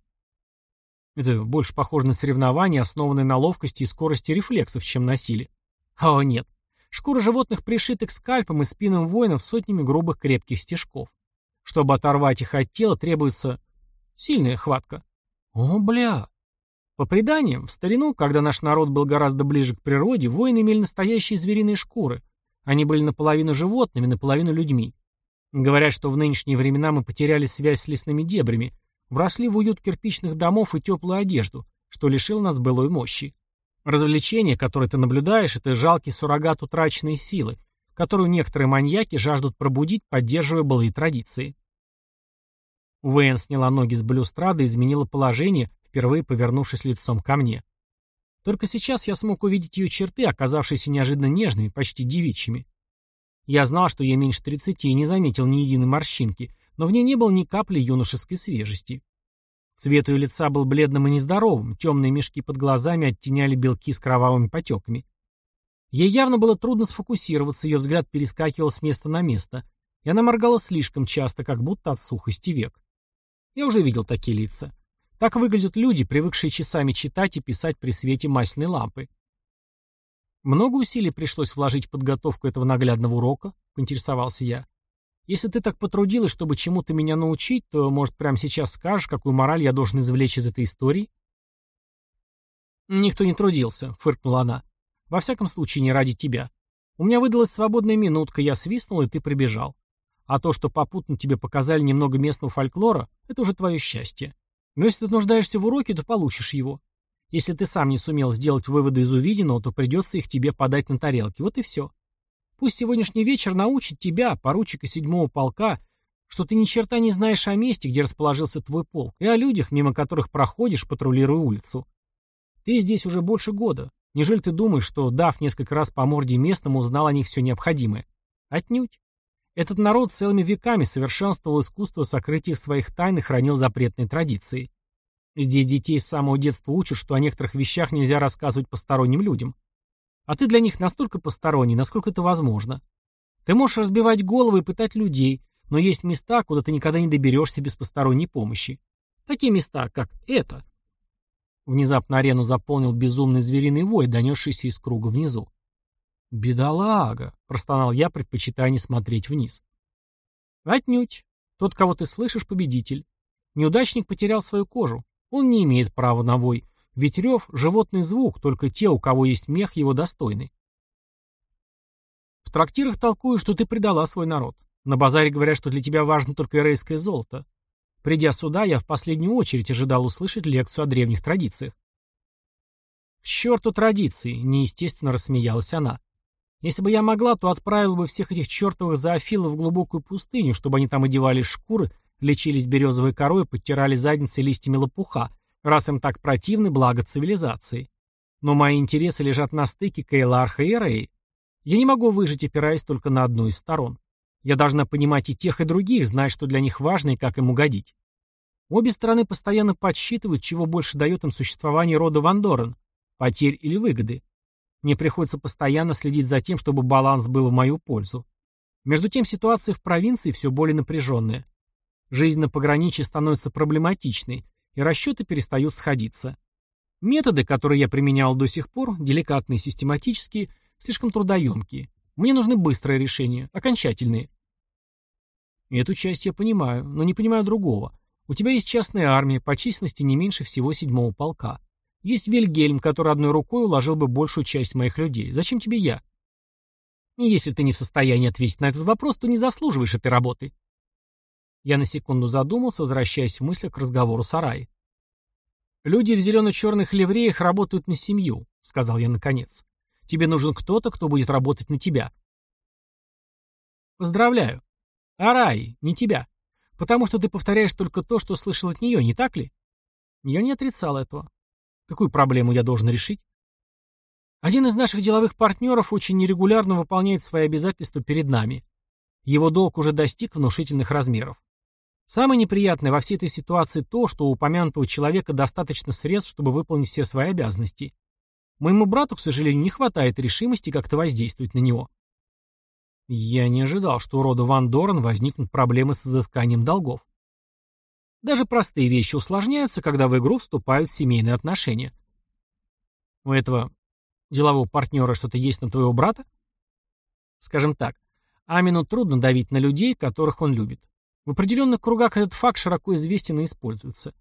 Это больше похоже на соревнование, основанное на ловкости и скорости рефлексов, чем на силе. О, нет. Шкуры животных пришиты к скальпам и спинам воинов сотнями грубых крепких стежков. Чтобы оторвать их от тела, требуется сильная хватка. О, бля. По преданиям, в старину, когда наш народ был гораздо ближе к природе, воины имели настоящие звериные шкуры. Они были наполовину животными, наполовину людьми. Говорят, что в нынешние времена мы потеряли связь с лесными дебрями, вросли в уют кирпичных домов и теплую одежду, что лишило нас былой мощи. Развлечение, которое ты наблюдаешь, это жалкий суррогат утраченной силы, которую некоторые маньяки жаждут пробудить, поддерживая былые традиции. Уэйн сняла ноги с балюстрады и изменила положение, впервые повернувшись лицом ко мне. Только сейчас я смог увидеть ее черты, оказавшиеся неожиданно нежными, почти девичьими. Я знал, что ей меньше тридцати и не заметил ни единой морщинки, но в ней не было ни капли юношеской свежести. Цвет ее лица был бледным и нездоровым, темные мешки под глазами оттеняли белки с кровавыми потеками. Ей явно было трудно сфокусироваться, ее взгляд перескакивал с места на место, и она моргала слишком часто, как будто от сухости век. Я уже видел такие лица. Так выглядят люди, привыкшие часами читать и писать при свете масляной лампы. Много усилий пришлось вложить в подготовку этого наглядного урока, поинтересовался я. Если ты так потрудилась, чтобы чему-то меня научить, то, может, прямо сейчас скажешь, какую мораль я должен извлечь из этой истории? Никто не трудился, фыркнула она. Во всяком случае, не ради тебя. У меня выдалась свободная минутка, я свистнул, и ты прибежал. А то, что попутно тебе показали немного местного фольклора, это уже твое счастье. Но если ты нуждаешься в уроке, то получишь его. Если ты сам не сумел сделать выводы из увиденного, то придется их тебе подать на тарелке. Вот и все. Пусть сегодняшний вечер научит тебя, поручика седьмого полка, что ты ни черта не знаешь о месте, где расположился твой полк, и о людях, мимо которых проходишь, патрулируя улицу. Ты здесь уже больше года. Неужели ты думаешь, что, дав несколько раз по морде местному, узнал о них все необходимое? Отнюдь. Этот народ целыми веками совершенствовал искусство сокрытия своих тайн и хранил запретные традиции. Здесь детей с самого детства учат, что о некоторых вещах нельзя рассказывать посторонним людям. А ты для них настолько посторонний, насколько это возможно. Ты можешь разбивать головы и пытать людей, но есть места, куда ты никогда не доберешься без посторонней помощи. Такие места, как это. Внезапно арену заполнил безумный звериный вой, донесшийся из круга внизу. «Бедолага!» — простонал я, предпочитая не смотреть вниз. «Отнюдь. Тот, кого ты слышишь, победитель. Неудачник потерял свою кожу. Он не имеет права на вой. Ведь рев — животный звук, только те, у кого есть мех, его достойны». В трактирах толкую, что ты предала свой народ. На базаре говорят, что для тебя важно только эрейское золото. Придя сюда, я в последнюю очередь ожидал услышать лекцию о древних традициях. «К черту традиции!» — неестественно рассмеялась она. «Если бы я могла, то отправила бы всех этих чертовых зоофилов в глубокую пустыню, чтобы они там одевали шкуры, лечились березовой корой подтирали задницы листьями лопуха, раз им так противны благо цивилизации. Но мои интересы лежат на стыке Кейларха и Рэй. Я не могу выжить, опираясь только на одну из сторон. Я должна понимать и тех, и других, знать, что для них важно и как им угодить. Обе стороны постоянно подсчитывают, чего больше дает им существование рода Вандорен – потерь или выгоды. Мне приходится постоянно следить за тем, чтобы баланс был в мою пользу. Между тем ситуация в провинции все более напряженная. Жизнь на пограничье становится проблематичной, и расчеты перестают сходиться. Методы, которые я применял до сих пор, деликатные систематические, слишком трудоемкие. Мне нужны быстрые решения, окончательные. Эту часть я понимаю, но не понимаю другого. У тебя есть частная армия, по численности не меньше всего седьмого полка. Есть Вильгельм, который одной рукой уложил бы большую часть моих людей. Зачем тебе я? Если ты не в состоянии ответить на этот вопрос, то не заслуживаешь этой работы. Я на секунду задумался, возвращаясь в мыслях к разговору с Араи. «Люди в зелено-черных ливреях работают на семью», — сказал я наконец. Тебе нужен кто-то, кто будет работать на тебя. Поздравляю. Арай, не тебя. Потому что ты повторяешь только то, что слышал от нее, не так ли? Я не отрицал этого. Какую проблему я должен решить? Один из наших деловых партнеров очень нерегулярно выполняет свои обязательства перед нами. Его долг уже достиг внушительных размеров. Самое неприятное во всей этой ситуации то, что у упомянутого человека достаточно средств, чтобы выполнить все свои обязанности. Моему брату, к сожалению, не хватает решимости как-то воздействовать на него. Я не ожидал, что у рода Ван Дорен возникнут проблемы с взысканием долгов. Даже простые вещи усложняются, когда в игру вступают семейные отношения. У этого делового партнера что-то есть на твоего брата? Скажем так, Амину трудно давить на людей, которых он любит. В определенных кругах этот факт широко известен и используется.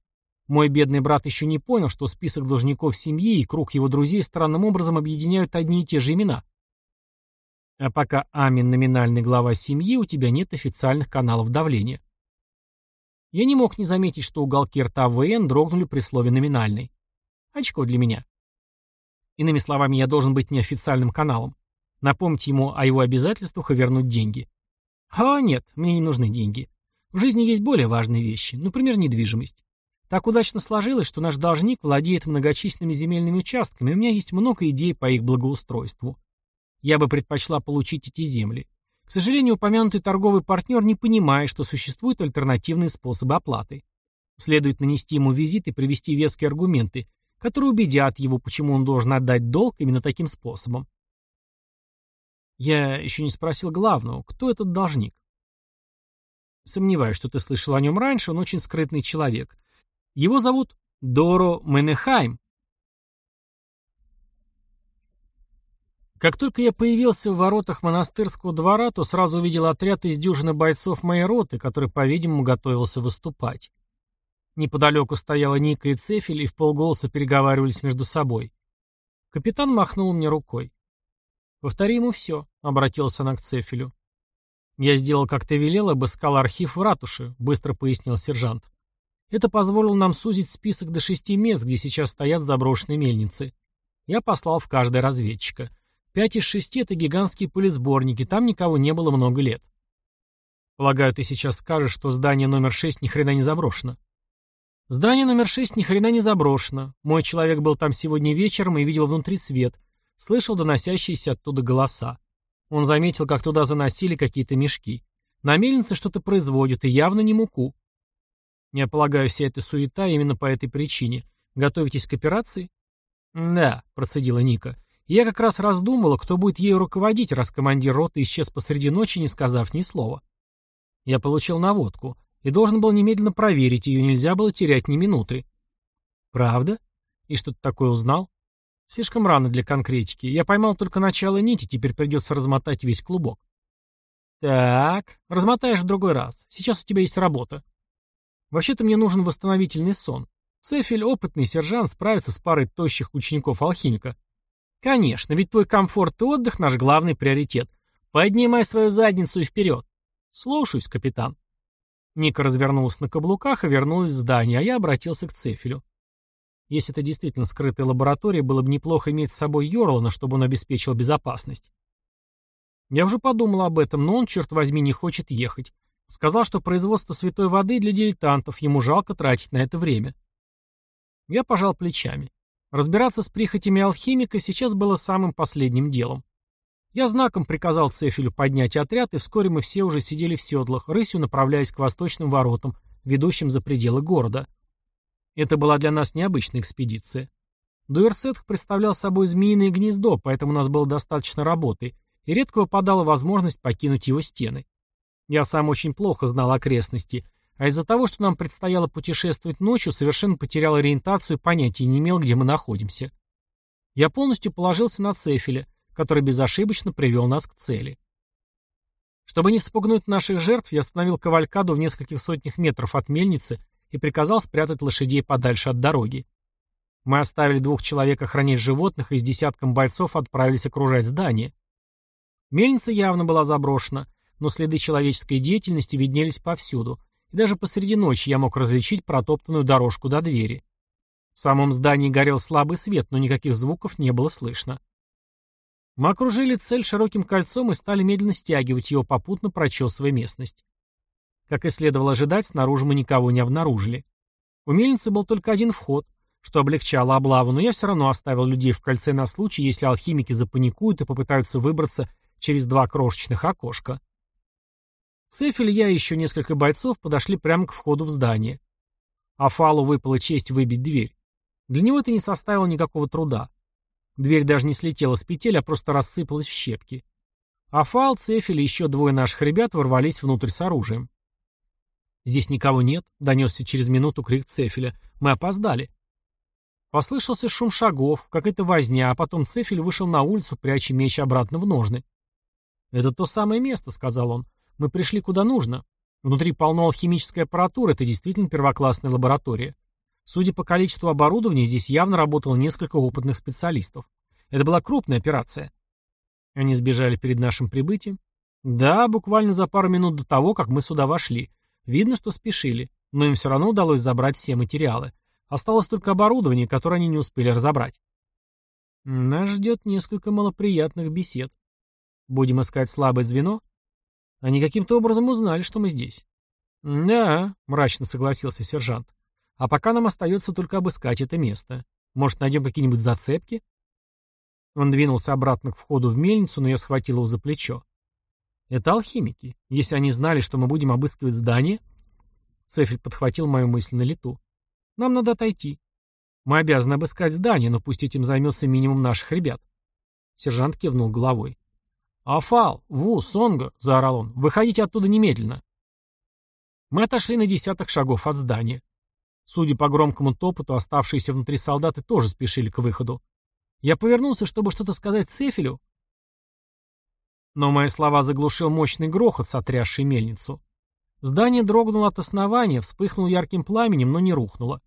Мой бедный брат еще не понял, что список должников семьи и круг его друзей странным образом объединяют одни и те же имена. А пока Амин номинальный глава семьи, у тебя нет официальных каналов давления. Я не мог не заметить, что уголки рта ВН дрогнули при слове «номинальный». Очко для меня. Иными словами, я должен быть неофициальным каналом. Напомнить ему о его обязательствах и вернуть деньги. А нет, мне не нужны деньги. В жизни есть более важные вещи, например, недвижимость. Так удачно сложилось, что наш должник владеет многочисленными земельными участками, и у меня есть много идей по их благоустройству. Я бы предпочла получить эти земли. К сожалению, упомянутый торговый партнер не понимает, что существуют альтернативные способы оплаты. Следует нанести ему визит и привести веские аргументы, которые убедят его, почему он должен отдать долг именно таким способом. Я еще не спросил главного, кто этот должник? Сомневаюсь, что ты слышал о нем раньше, он очень скрытный человек. Его зовут Доро Менехайм. Как только я появился в воротах монастырского двора, то сразу увидел отряд из дюжины бойцов моей роты, который, по-видимому, готовился выступать. Неподалеку стояла Ника и Цефель и в полголоса переговаривались между собой. Капитан махнул мне рукой. «Повтори ему все», — обратился она к Цефелю. «Я сделал, как ты велел, обыскал архив в ратуше», — быстро пояснил сержант. Это позволило нам сузить список до шести мест, где сейчас стоят заброшенные мельницы. Я послал в каждое разведчика. Пять из шести — это гигантские пылесборники, там никого не было много лет. Полагаю, ты сейчас скажешь, что здание номер шесть ни хрена не заброшено. Здание номер шесть ни хрена не заброшено. Мой человек был там сегодня вечером и видел внутри свет. Слышал доносящиеся оттуда голоса. Он заметил, как туда заносили какие-то мешки. На мельнице что-то производят, и явно не муку. Я полагаю, вся эта суета именно по этой причине. Готовитесь к операции? Да, процедила Ника. Я как раз раздумывала, кто будет ею руководить, раз командир роты исчез посреди ночи, не сказав ни слова. Я получил наводку и должен был немедленно проверить, ее нельзя было терять ни минуты. Правда? И что ты такое узнал? Слишком рано для конкретики. Я поймал только начало нити, теперь придется размотать весь клубок. Так, размотаешь в другой раз. Сейчас у тебя есть работа. Вообще-то мне нужен восстановительный сон. Цефель, опытный сержант, справится с парой тощих учеников алхимика. Конечно, ведь твой комфорт и отдых наш главный приоритет. Поднимай свою задницу и вперед. Слушаюсь, капитан. Ника развернулась на каблуках и вернулась в здание, а я обратился к Цефелю. Если это действительно скрытая лаборатория, было бы неплохо иметь с собой Йорлана, чтобы он обеспечил безопасность. Я уже подумал об этом, но он, черт возьми, не хочет ехать. Сказал, что производство святой воды для дилетантов, ему жалко тратить на это время. Я пожал плечами. Разбираться с прихотями алхимика сейчас было самым последним делом. Я знаком приказал Цефелю поднять отряд, и вскоре мы все уже сидели в седлах, рысью направляясь к восточным воротам, ведущим за пределы города. Это была для нас необычная экспедиция. Дуэрсетх представлял собой змеиное гнездо, поэтому у нас было достаточно работы, и редко выпадала возможность покинуть его стены. Я сам очень плохо знал окрестности, а из-за того, что нам предстояло путешествовать ночью, совершенно потерял ориентацию и понятия не имел, где мы находимся. Я полностью положился на Цефеля — который безошибочно привел нас к цели. Чтобы не вспугнуть наших жертв, я остановил кавалькаду в нескольких сотнях метров от мельницы и приказал спрятать лошадей подальше от дороги. Мы оставили двух человек охранять животных и с десятком бойцов отправились окружать здание. Мельница явно была заброшена, но следы человеческой деятельности виднелись повсюду, и даже посреди ночи я мог различить протоптанную дорожку до двери. В самом здании горел слабый свет, но никаких звуков не было слышно. Мы окружили цель широким кольцом и стали медленно стягивать его, попутно прочесывая местность. Как и следовало ожидать, снаружи мы никого не обнаружили. У мельницы был только один вход, что облегчало облаву, но я все равно оставил людей в кольце на случай, если алхимики запаникуют и попытаются выбраться через два крошечных окошка. Цефель, я и еще несколько бойцов подошли прямо к входу в здание. Афалу выпала честь выбить дверь. Для него это не составило никакого труда. Дверь даже не слетела с петель, а просто рассыпалась в щепки. Афал, Цефель и еще двое наших ребят ворвались внутрь с оружием. «Здесь никого нет», — донесся через минуту крик Цефеля. «Мы опоздали». Послышался шум шагов, какая-то возня, а потом Цефель вышел на улицу, пряча меч обратно в ножны. «Это то самое место», — сказал он. «Мы пришли куда нужно. Внутри полно алхимической аппаратуры, это действительно первоклассная лаборатория. Судя по количеству оборудования, здесь явно работало несколько опытных специалистов. Это была крупная операция. Они сбежали перед нашим прибытием? Да, буквально за пару минут до того, как мы сюда вошли. Видно, что спешили, но им все равно удалось забрать все материалы. Осталось только оборудование, которое они не успели разобрать. Нас ждет несколько малоприятных бесед. Будем искать слабое звено? Они каким-то образом узнали, что мы здесь. Да, мрачно согласился сержант. А пока нам остается только обыскать это место. Может, найдем какие-нибудь зацепки?» Он двинулся обратно к входу в мельницу, но я схватил его за плечо. «Это алхимики. Если они знали, что мы будем обыскивать здание...» Цефель подхватил мою мысль на лету. «Нам надо отойти. Мы обязаны обыскать здание, но пусть этим займется минимум наших ребят». Сержант кивнул головой. «Афал! Ву! Сонга!» — заорал он. «Выходите оттуда немедленно!» Мы отошли на десяток шагов от здания. Судя по громкому топоту, оставшиеся внутри солдаты тоже спешили к выходу. Я повернулся, чтобы что-то сказать Цефелю, но мои слова заглушил мощный грохот, сотрясший мельницу. Здание дрогнуло от основания, вспыхнуло ярким пламенем, но не рухнуло.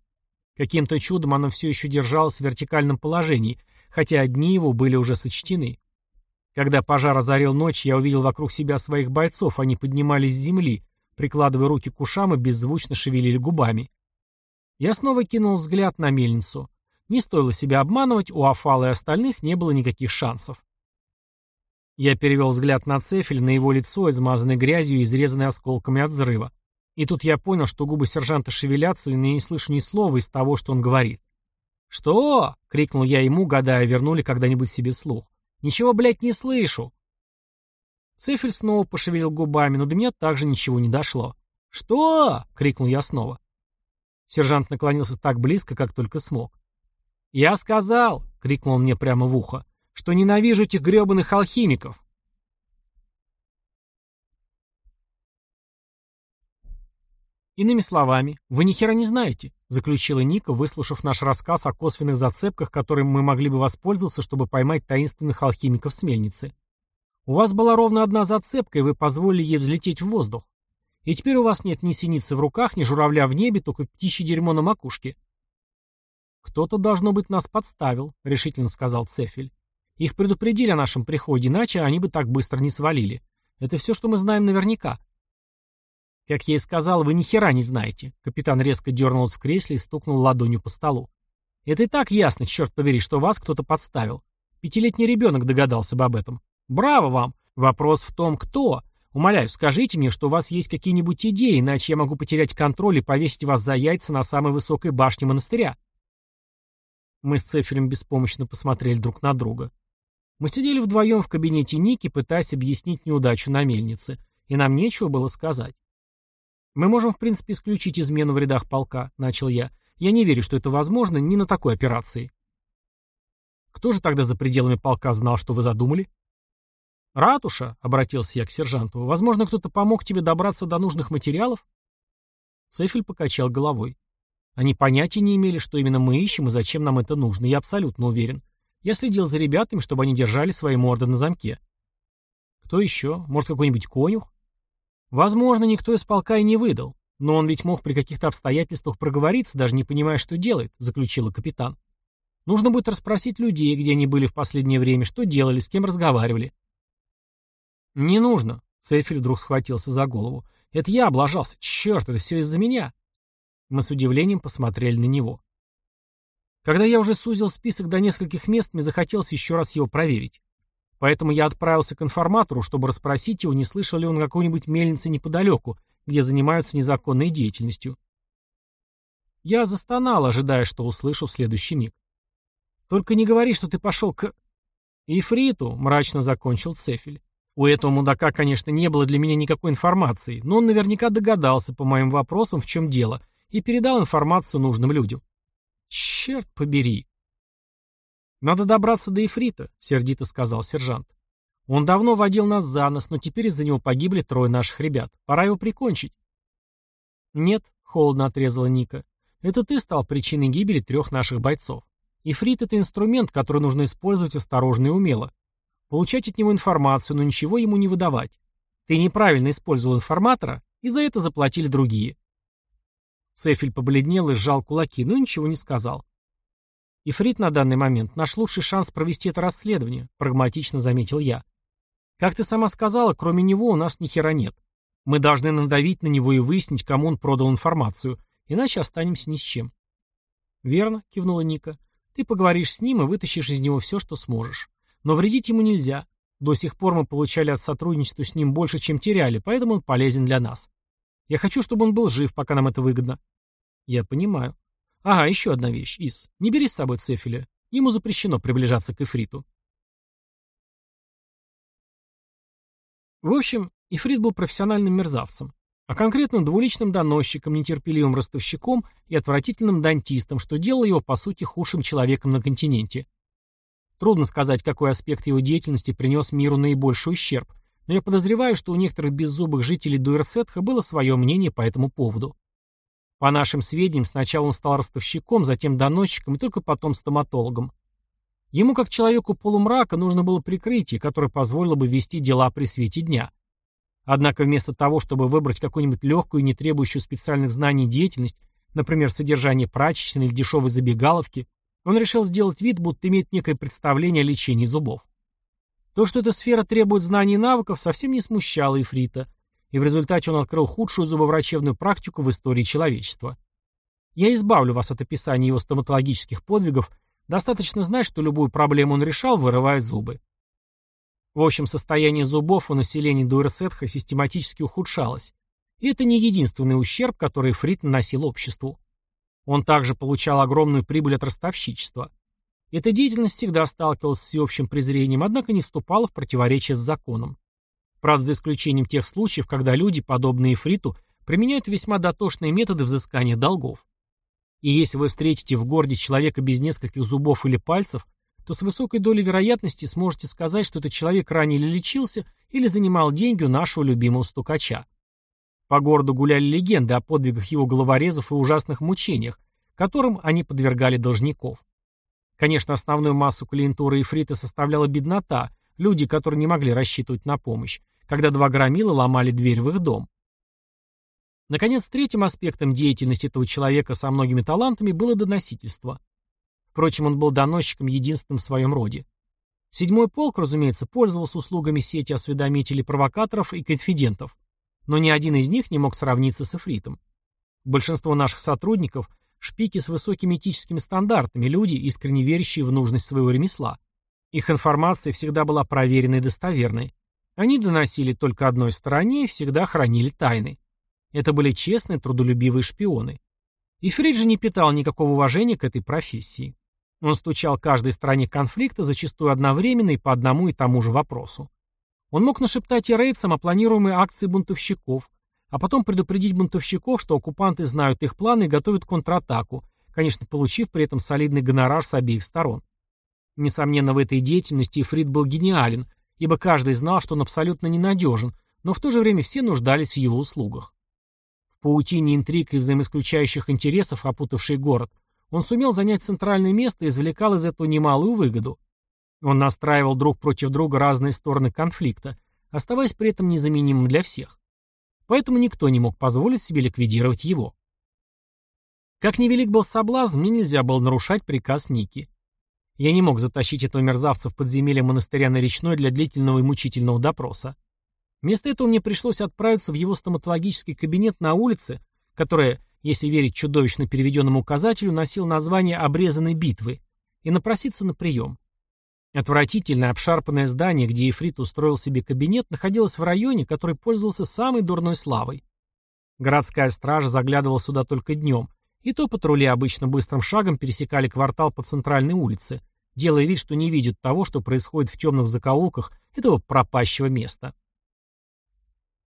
Каким-то чудом оно все еще держалось в вертикальном положении, хотя одни его были уже сочтены. Когда пожар озарил ночь, я увидел вокруг себя своих бойцов, они поднимались с земли, прикладывая руки к ушам и беззвучно шевелили губами. Я снова кинул взгляд на мельницу. Не стоило себя обманывать, у Афала и остальных не было никаких шансов. Я перевел взгляд на Цефель, на его лицо, измазанное грязью и изрезанное осколками от взрыва. И тут я понял, что губы сержанта шевелятся, и не слышу ни слова из того, что он говорит. «Что?» — крикнул я ему, гадая, вернули когда-нибудь себе слух. «Ничего, блядь, не слышу!» Цефель снова пошевелил губами, но до меня также ничего не дошло. «Что?» — крикнул я снова. Сержант наклонился так близко, как только смог. «Я сказал!» — крикнул он мне прямо в ухо, — «что ненавижу этих гребаных алхимиков!» «Иными словами, вы ни хера не знаете», — заключила Ника, выслушав наш рассказ о косвенных зацепках, которыми мы могли бы воспользоваться, чтобы поймать таинственных алхимиков с мельницы. «У вас была ровно одна зацепка, и вы позволили ей взлететь в воздух. И теперь у вас нет ни синицы в руках, ни журавля в небе, только птичье дерьмо на макушке. «Кто-то, должно быть, нас подставил», — решительно сказал Цефель. Их предупредили о нашем приходе, иначе они бы так быстро не свалили. Это все, что мы знаем наверняка. Как я и сказал, вы ни хера не знаете. Капитан резко дернулся в кресле и стукнул ладонью по столу. Это и так ясно, черт побери, что вас кто-то подставил. Пятилетний ребенок догадался бы об этом. Браво вам! Вопрос в том, кто. Умоляю, скажите мне, что у вас есть какие-нибудь идеи, иначе я могу потерять контроль и повесить вас за яйца на самой высокой башне монастыря. Мы с Цефелем беспомощно посмотрели друг на друга. Мы сидели вдвоем в кабинете Ники, пытаясь объяснить неудачу на мельнице, и нам нечего было сказать. «Мы можем, в принципе, исключить измену в рядах полка», — начал я. «Я не верю, что это возможно ни на такой операции». «Кто же тогда за пределами полка знал, что вы задумали?» «Ратуша», — обратился я к сержанту, — «возможно, кто-то помог тебе добраться до нужных материалов?» Цефель покачал головой. Они понятия не имели, что именно мы ищем и зачем нам это нужно, я абсолютно уверен. Я следил за ребятами, чтобы они держали свои морды на замке. Кто еще? Может, какой-нибудь конюх? Возможно, никто из полка и не выдал. Но он ведь мог при каких-то обстоятельствах проговориться, даже не понимая, что делает, заключила капитан. Нужно будет расспросить людей, где они были в последнее время, что делали, с кем разговаривали. «Не нужно», — Цефель вдруг схватился за голову. «Это я облажался. Черт, это все из-за меня». Мы с удивлением посмотрели на него. Когда я уже сузил список до нескольких мест, мне захотелось еще раз его проверить. Поэтому я отправился к информатору, чтобы расспросить его, не слышал ли он какой-нибудь мельницы неподалеку, где занимаются незаконной деятельностью. Я застонал, ожидая, что услышу в следующий миг. «Только не говори, что ты пошел к...» «Ифриту», — мрачно закончил Цефель. У этого мудака, конечно, не было для меня никакой информации, но он наверняка догадался по моим вопросам, в чем дело, и передал информацию нужным людям. Черт побери. Надо добраться до Ифрита, сердито сказал сержант. Он давно водил нас за нос, но теперь из-за него погибли трое наших ребят. Пора его прикончить. Нет, холодно отрезала Ника. Это ты стал причиной гибели трех наших бойцов. Ифрит — это инструмент, который нужно использовать осторожно и умело. Получать от него информацию, но ничего ему не выдавать. Ты неправильно использовал информатора, и за это заплатили другие. Цефель побледнел и сжал кулаки, но ничего не сказал. «Ифрит на данный момент наш лучший шанс провести это расследование», — прагматично заметил я. «Как ты сама сказала, кроме него у нас ни хера нет. Мы должны надавить на него и выяснить, кому он продал информацию, иначе останемся ни с чем». «Верно», — кивнула Ника. «Ты поговоришь с ним и вытащишь из него все, что сможешь. Но вредить ему нельзя. До сих пор мы получали от сотрудничества с ним больше, чем теряли, поэтому он полезен для нас. Я хочу, чтобы он был жив, пока нам это выгодно. Я понимаю. Ага, еще одна вещь, Ис. Не бери с собой Цефиля. Ему запрещено приближаться к Ифриту. В общем, Ифрит был профессиональным мерзавцем, а конкретно двуличным доносчиком, нетерпеливым ростовщиком и отвратительным дантистом, что делало его, по сути, худшим человеком на континенте. Трудно сказать, какой аспект его деятельности принес миру наибольший ущерб, но я подозреваю, что у некоторых беззубых жителей Дуэрсетха было свое мнение по этому поводу. По нашим сведениям, сначала он стал ростовщиком, затем доносчиком и только потом стоматологом. Ему, как человеку полумрака, нужно было прикрытие, которое позволило бы вести дела при свете дня. Однако вместо того, чтобы выбрать какую-нибудь легкую, не требующую специальных знаний деятельность, например, содержание прачечной или дешевой забегаловки, он решил сделать вид, будто имеет некое представление о лечении зубов. То, что эта сфера требует знаний и навыков, совсем не смущало Ифрита, и в результате он открыл худшую зубоврачебную практику в истории человечества. Я избавлю вас от описания его стоматологических подвигов, достаточно знать, что любую проблему он решал, вырывая зубы. В общем, состояние зубов у населения Дуэрсетха систематически ухудшалось, и это не единственный ущерб, который Фрид наносил обществу. Он также получал огромную прибыль от ростовщичества. Эта деятельность всегда сталкивалась с всеобщим презрением, однако не вступала в противоречие с законом. Правда, за исключением тех случаев, когда люди, подобные Фриту, применяют весьма дотошные методы взыскания долгов. И если вы встретите в городе человека без нескольких зубов или пальцев, то с высокой долей вероятности сможете сказать, что этот человек ранее или лечился, или занимал деньги у нашего любимого стукача. По городу гуляли легенды о подвигах его головорезов и ужасных мучениях, которым они подвергали должников. Конечно, основную массу клиентуры Ифрита составляла беднота, люди, которые не могли рассчитывать на помощь, когда два громила ломали дверь в их дом. Наконец, третьим аспектом деятельности этого человека со многими талантами было доносительство. Впрочем, он был доносчиком единственным в своем роде. Седьмой полк, разумеется, пользовался услугами сети осведомителей-провокаторов и конфидентов, но ни один из них не мог сравниться с Эфритом. Большинство наших сотрудников – шпики с высокими этическими стандартами, люди, искренне верящие в нужность своего ремесла. Их информация всегда была проверенной и достоверной. Они доносили только одной стороне и всегда хранили тайны. Это были честные, трудолюбивые шпионы. И Фриджи не питал никакого уважения к этой профессии. Он стучал каждой стороне конфликта, зачастую одновременно и по одному и тому же вопросу. Он мог нашептать и рейдсам о планируемой акции бунтовщиков, а потом предупредить бунтовщиков, что оккупанты знают их планы и готовят контратаку, конечно, получив при этом солидный гонорар с обеих сторон. Несомненно, в этой деятельности Ифрит был гениален, ибо каждый знал, что он абсолютно ненадежен, но в то же время все нуждались в его услугах. В паутине интриг и взаимоисключающих интересов, опутавший город, он сумел занять центральное место и извлекал из этого немалую выгоду. Он настраивал друг против друга разные стороны конфликта, оставаясь при этом незаменимым для всех. Поэтому никто не мог позволить себе ликвидировать его. Как невелик был соблазн, мне нельзя было нарушать приказ Ники. Я не мог затащить этого мерзавца в подземелье монастыря на речной для длительного и мучительного допроса. Вместо этого мне пришлось отправиться в его стоматологический кабинет на улице, которая если верить чудовищно переведенному указателю, носил название обрезанной битвы, и напроситься на прием. Отвратительное обшарпанное здание, где Ефрит устроил себе кабинет, находилось в районе, который пользовался самой дурной славой. Городская стража заглядывала сюда только днем, и то патрули обычно быстрым шагом пересекали квартал по центральной улице, делая вид, что не видят того, что происходит в темных закоулках этого пропащего места.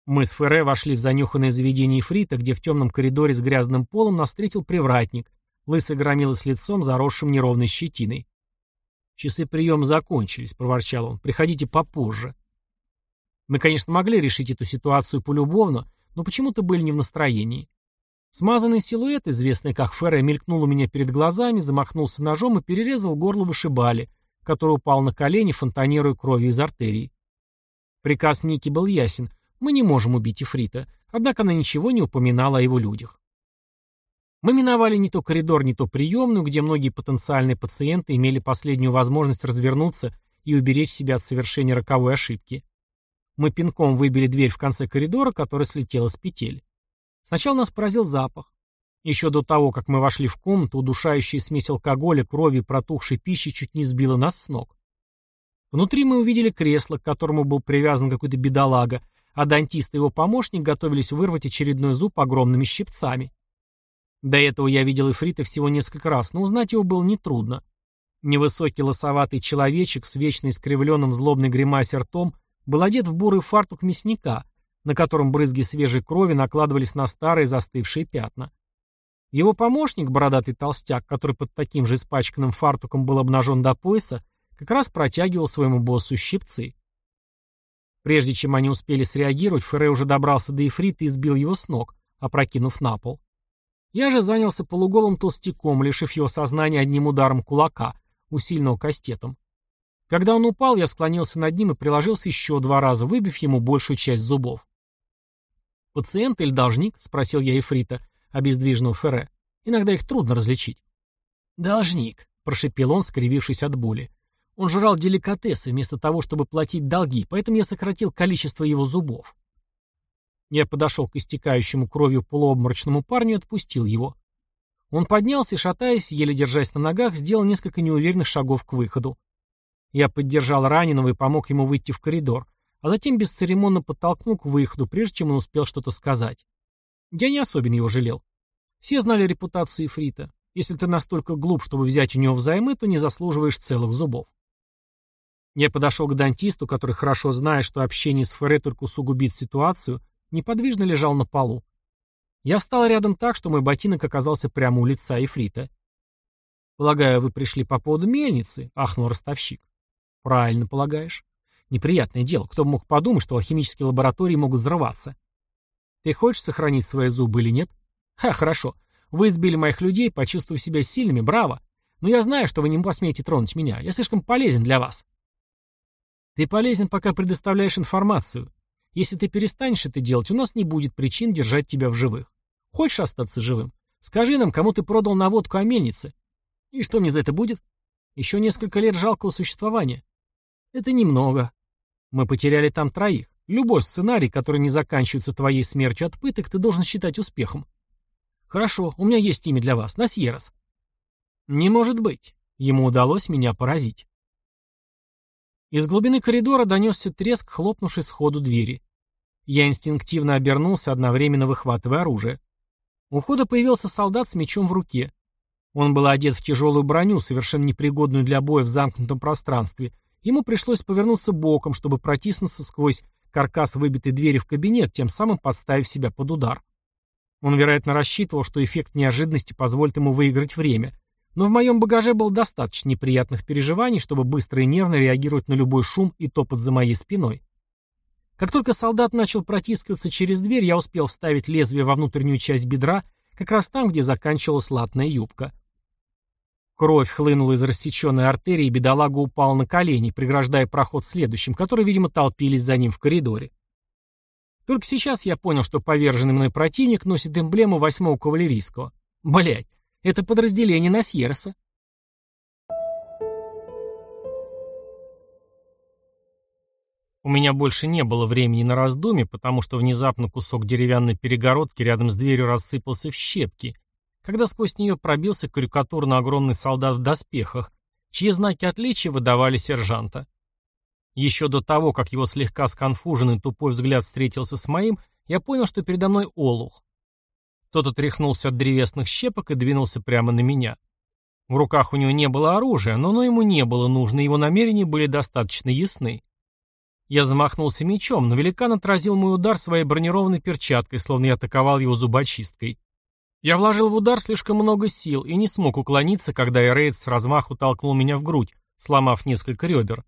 Мы с Ферре вошли в занюханное заведение Ифрита, где в темном коридоре с грязным полом нас встретил привратник, лысый громила с лицом, заросшим неровной щетиной. «Часы приема закончились», — проворчал он. «Приходите попозже». Мы, конечно, могли решить эту ситуацию полюбовно, но почему-то были не в настроении. Смазанный силуэт, известный как Ферре, мелькнул у меня перед глазами, замахнулся ножом и перерезал горло вышибали, который упал на колени, фонтанируя кровью из артерий. Приказ Ники был ясен — мы не можем убить Ифрита, однако она ничего не упоминала о его людях. Мы миновали не то коридор, не то приемную, где многие потенциальные пациенты имели последнюю возможность развернуться и уберечь себя от совершения роковой ошибки. Мы пинком выбили дверь в конце коридора, которая слетела с петель. Сначала нас поразил запах. Еще до того, как мы вошли в комнату, удушающая смесь алкоголя, крови и протухшей пищи чуть не сбила нас с ног. Внутри мы увидели кресло, к которому был привязан какой-то бедолага, а дантист и его помощник готовились вырвать очередной зуб огромными щипцами. До этого я видел Ифрита всего несколько раз, но узнать его было нетрудно. Невысокий лосоватый человечек с вечно искривленным злобной гримасе ртом был одет в бурый фартук мясника, на котором брызги свежей крови накладывались на старые застывшие пятна. Его помощник, бородатый толстяк, который под таким же испачканным фартуком был обнажен до пояса, как раз протягивал своему боссу щипцы. Прежде чем они успели среагировать, Ферре уже добрался до Ифрита и сбил его с ног, опрокинув на пол. Я же занялся полуголым толстяком, лишив его сознания одним ударом кулака, усиленного кастетом. Когда он упал, я склонился над ним и приложился еще два раза, выбив ему большую часть зубов. «Пациент или должник?» — спросил я Ифрита, обездвиженного Ферре. «Иногда их трудно различить». «Должник», — прошепел он, скривившись от боли. Он жрал деликатесы вместо того, чтобы платить долги, поэтому я сократил количество его зубов. Я подошел к истекающему кровью полуобморочному парню и отпустил его. Он поднялся и, шатаясь, еле держась на ногах, сделал несколько неуверенных шагов к выходу. Я поддержал раненого и помог ему выйти в коридор, а затем бесцеремонно подтолкнул к выходу, прежде чем он успел что-то сказать. Я не особенно его жалел. Все знали репутацию Ифрита. Если ты настолько глуп, чтобы взять у него взаймы, то не заслуживаешь целых зубов. Я подошел к дантисту, который, хорошо зная, что общение с Ферре только усугубит ситуацию, неподвижно лежал на полу. Я встал рядом так, что мой ботинок оказался прямо у лица Ефрита. «Полагаю, вы пришли по поводу мельницы?» — ахнул ростовщик. «Правильно полагаешь. Неприятное дело. Кто мог подумать, что алхимические лаборатории могут взрываться? Ты хочешь сохранить свои зубы или нет? Ха, хорошо. Вы избили моих людей, почувствовав себя сильными, браво. Но я знаю, что вы не посмеете тронуть меня. Я слишком полезен для вас. Ты полезен, пока предоставляешь информацию. Если ты перестанешь это делать, у нас не будет причин держать тебя в живых. Хочешь остаться живым? Скажи нам, кому ты продал наводку о мельнице. И что мне за это будет? Еще несколько лет жалкого существования. Это немного. Мы потеряли там троих. Любой сценарий, который не заканчивается твоей смертью от пыток, ты должен считать успехом. Хорошо, у меня есть имя для вас. Насьерос. Не может быть. Ему удалось меня поразить. Из глубины коридора донесся треск, хлопнувший сходу двери. Я инстинктивно обернулся, одновременно выхватывая оружие. У входа появился солдат с мечом в руке. Он был одет в тяжелую броню, совершенно непригодную для боя в замкнутом пространстве. Ему пришлось повернуться боком, чтобы протиснуться сквозь каркас выбитой двери в кабинет, тем самым подставив себя под удар. Он, вероятно, рассчитывал, что эффект неожиданности позволит ему выиграть время. Но в моем багаже было достаточно неприятных переживаний, чтобы быстро и нервно реагировать на любой шум и топот за моей спиной. Как только солдат начал протискиваться через дверь, я успел вставить лезвие во внутреннюю часть бедра, как раз там, где заканчивалась латная юбка. Кровь хлынула из рассеченной артерии, и бедолага упал на колени, преграждая проход следующим, которые, видимо, толпились за ним в коридоре. Только сейчас я понял, что поверженный мной противник носит эмблему восьмого кавалерийского. Блять, это подразделение Насьерса. У меня больше не было времени на раздумье, потому что внезапно кусок деревянной перегородки рядом с дверью рассыпался в щепки, когда сквозь нее пробился карикатурно огромный солдат в доспехах, чьи знаки отличия выдавали сержанта. Еще до того, как его слегка сконфуженный тупой взгляд встретился с моим, я понял, что передо мной олух. Тот отряхнулся от древесных щепок и двинулся прямо на меня. В руках у него не было оружия, но оно ему не было нужно, его намерения были достаточно ясны. Я замахнулся мечом, но великан отразил мой удар своей бронированной перчаткой, словно я атаковал его зубочисткой. Я вложил в удар слишком много сил и не смог уклониться, когда Эрейд с размаху толкнул меня в грудь, сломав несколько ребер.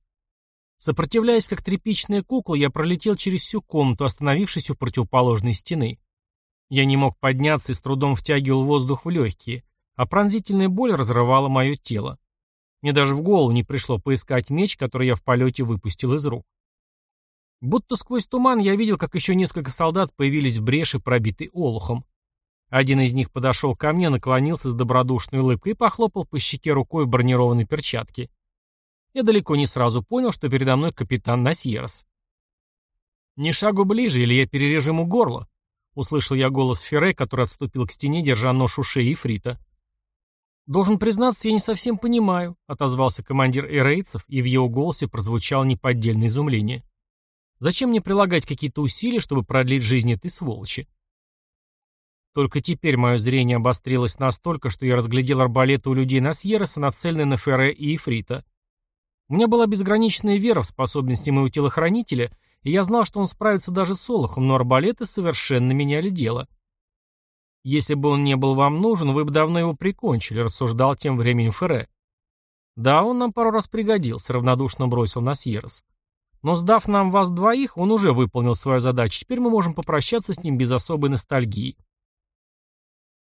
Сопротивляясь как тряпичная кукла, я пролетел через всю комнату, остановившись у противоположной стены. Я не мог подняться и с трудом втягивал воздух в легкие, а пронзительная боль разрывала мое тело. Мне даже в голову не пришло поискать меч, который я в полете выпустил из рук. Будто сквозь туман я видел, как еще несколько солдат появились в бреши, пробитой олухом. Один из них подошел ко мне, наклонился с добродушной улыбкой и похлопал по щеке рукой в бронированной перчатке. Я далеко не сразу понял, что передо мной капитан Насьерос. «Не шагу ближе, или я перережу ему горло», — услышал я голос Ферре, который отступил к стене, держа нож у шеи Ифрита. «Должен признаться, я не совсем понимаю», — отозвался командир эрейцев, и в его голосе прозвучало неподдельное изумление. «Зачем мне прилагать какие-то усилия, чтобы продлить жизнь этой сволочи?» Только теперь мое зрение обострилось настолько, что я разглядел арбалеты у людей Насьереса, нацеленные на Ферре и Ифрита. У меня была безграничная вера в способности моего телохранителя, и я знал, что он справится даже с Олохом, но арбалеты совершенно меняли дело. «Если бы он не был вам нужен, вы бы давно его прикончили», — рассуждал тем временем Ферре. «Да, он нам пару раз пригодился», — равнодушно бросил Насьерес. «Но сдав нам вас двоих, он уже выполнил свою задачу, теперь мы можем попрощаться с ним без особой ностальгии».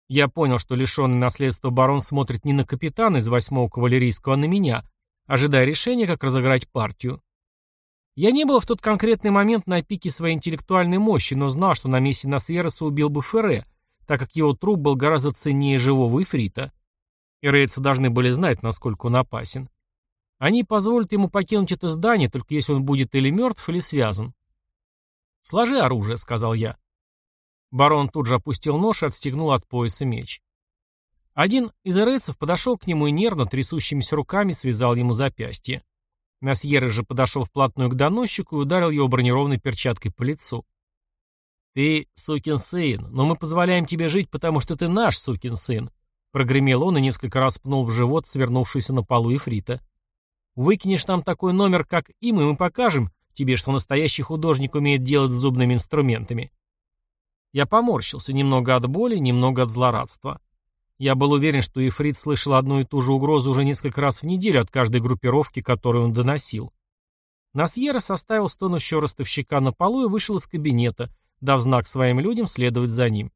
Я понял, что лишенный наследства барон смотрит не на капитана из восьмого кавалерийского, а на меня, ожидая решения, как разыграть партию. Я не был в тот конкретный момент на пике своей интеллектуальной мощи, но знал, что на месте Насьереса убил бы Ферре, так как его труп был гораздо ценнее живого Ифрита. И рейцы должны были знать, насколько он опасен. Они позволят ему покинуть это здание, только если он будет или мертв, или связан. «Сложи оружие», — сказал я. Барон тут же опустил нож и отстегнул от пояса меч. Один из эрейцев подошел к нему и нервно, трясущимися руками, связал ему запястье. Насьеры же подошел вплотную к доносчику и ударил его бронированной перчаткой по лицу. «Ты сукин сын, но мы позволяем тебе жить, потому что ты наш сукин сын», прогремел он и несколько раз пнул в живот свернувшийся на полу Ифрита. «Выкинешь нам такой номер, как им, и мы покажем тебе, что настоящий художник умеет делать с зубными инструментами». Я поморщился немного от боли, немного от злорадства. Я был уверен, что Ефрит слышал одну и ту же угрозу уже несколько раз в неделю от каждой группировки, которую он доносил. Насьера составил стонущего ростовщика на полу и вышел из кабинета, дав знак своим людям следовать за ним.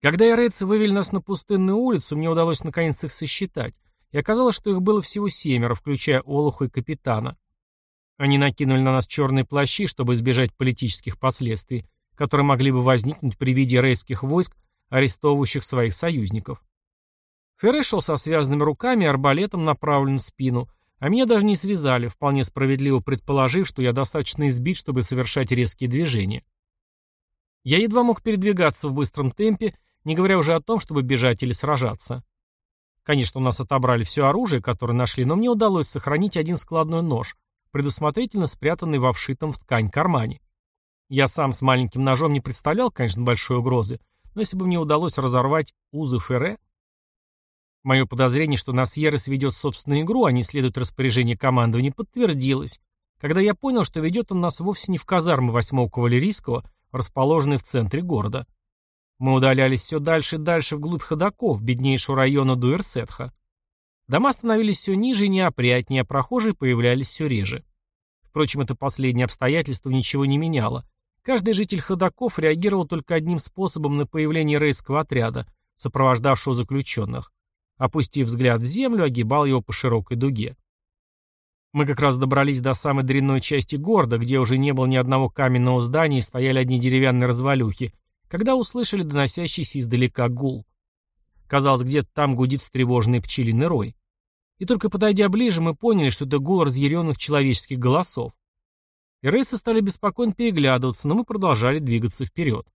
Когда ирейцы вывели нас на пустынную улицу, мне удалось наконец их сосчитать, и оказалось, что их было всего семеро, включая Олуху и капитана. Они накинули на нас черные плащи, чтобы избежать политических последствий, которые могли бы возникнуть при виде рейских войск, арестовывающих своих союзников. Ферре шел со связанными руками и арбалетом, направленным в спину, А меня даже не связали, вполне справедливо предположив, что я достаточно избит, чтобы совершать резкие движения. Я едва мог передвигаться в быстром темпе, не говоря уже о том, чтобы бежать или сражаться. Конечно, у нас отобрали все оружие, которое нашли, но мне удалось сохранить один складной нож, предусмотрительно спрятанный во вшитом в ткань кармане. Я сам с маленьким ножом не представлял, конечно, большой угрозы, но если бы мне удалось разорвать узы Ферре... Мое подозрение, что Насьерес ведет собственную игру, а не следует распоряжение командования, подтвердилось, когда я понял, что ведет он нас вовсе не в казармы 8-го кавалерийского, расположенной в центре города. Мы удалялись все дальше и дальше вглубь ходоков, беднейшего района Дуэрсетха. Дома становились все ниже и неопрятнее, а прохожие появлялись все реже. Впрочем, это последнее обстоятельство ничего не меняло. Каждый житель ходоков реагировал только одним способом на появление рейского отряда, сопровождавшего заключенных опустив взгляд в землю, огибал его по широкой дуге. Мы как раз добрались до самой дрянной части города, где уже не было ни одного каменного здания и стояли одни деревянные развалюхи, когда услышали доносящийся издалека гул. Казалось, где-то там гудит встревоженный пчелиный рой. И только подойдя ближе, мы поняли, что это гул разъяренных человеческих голосов. И рейсы стали беспокойно переглядываться, но мы продолжали двигаться вперед.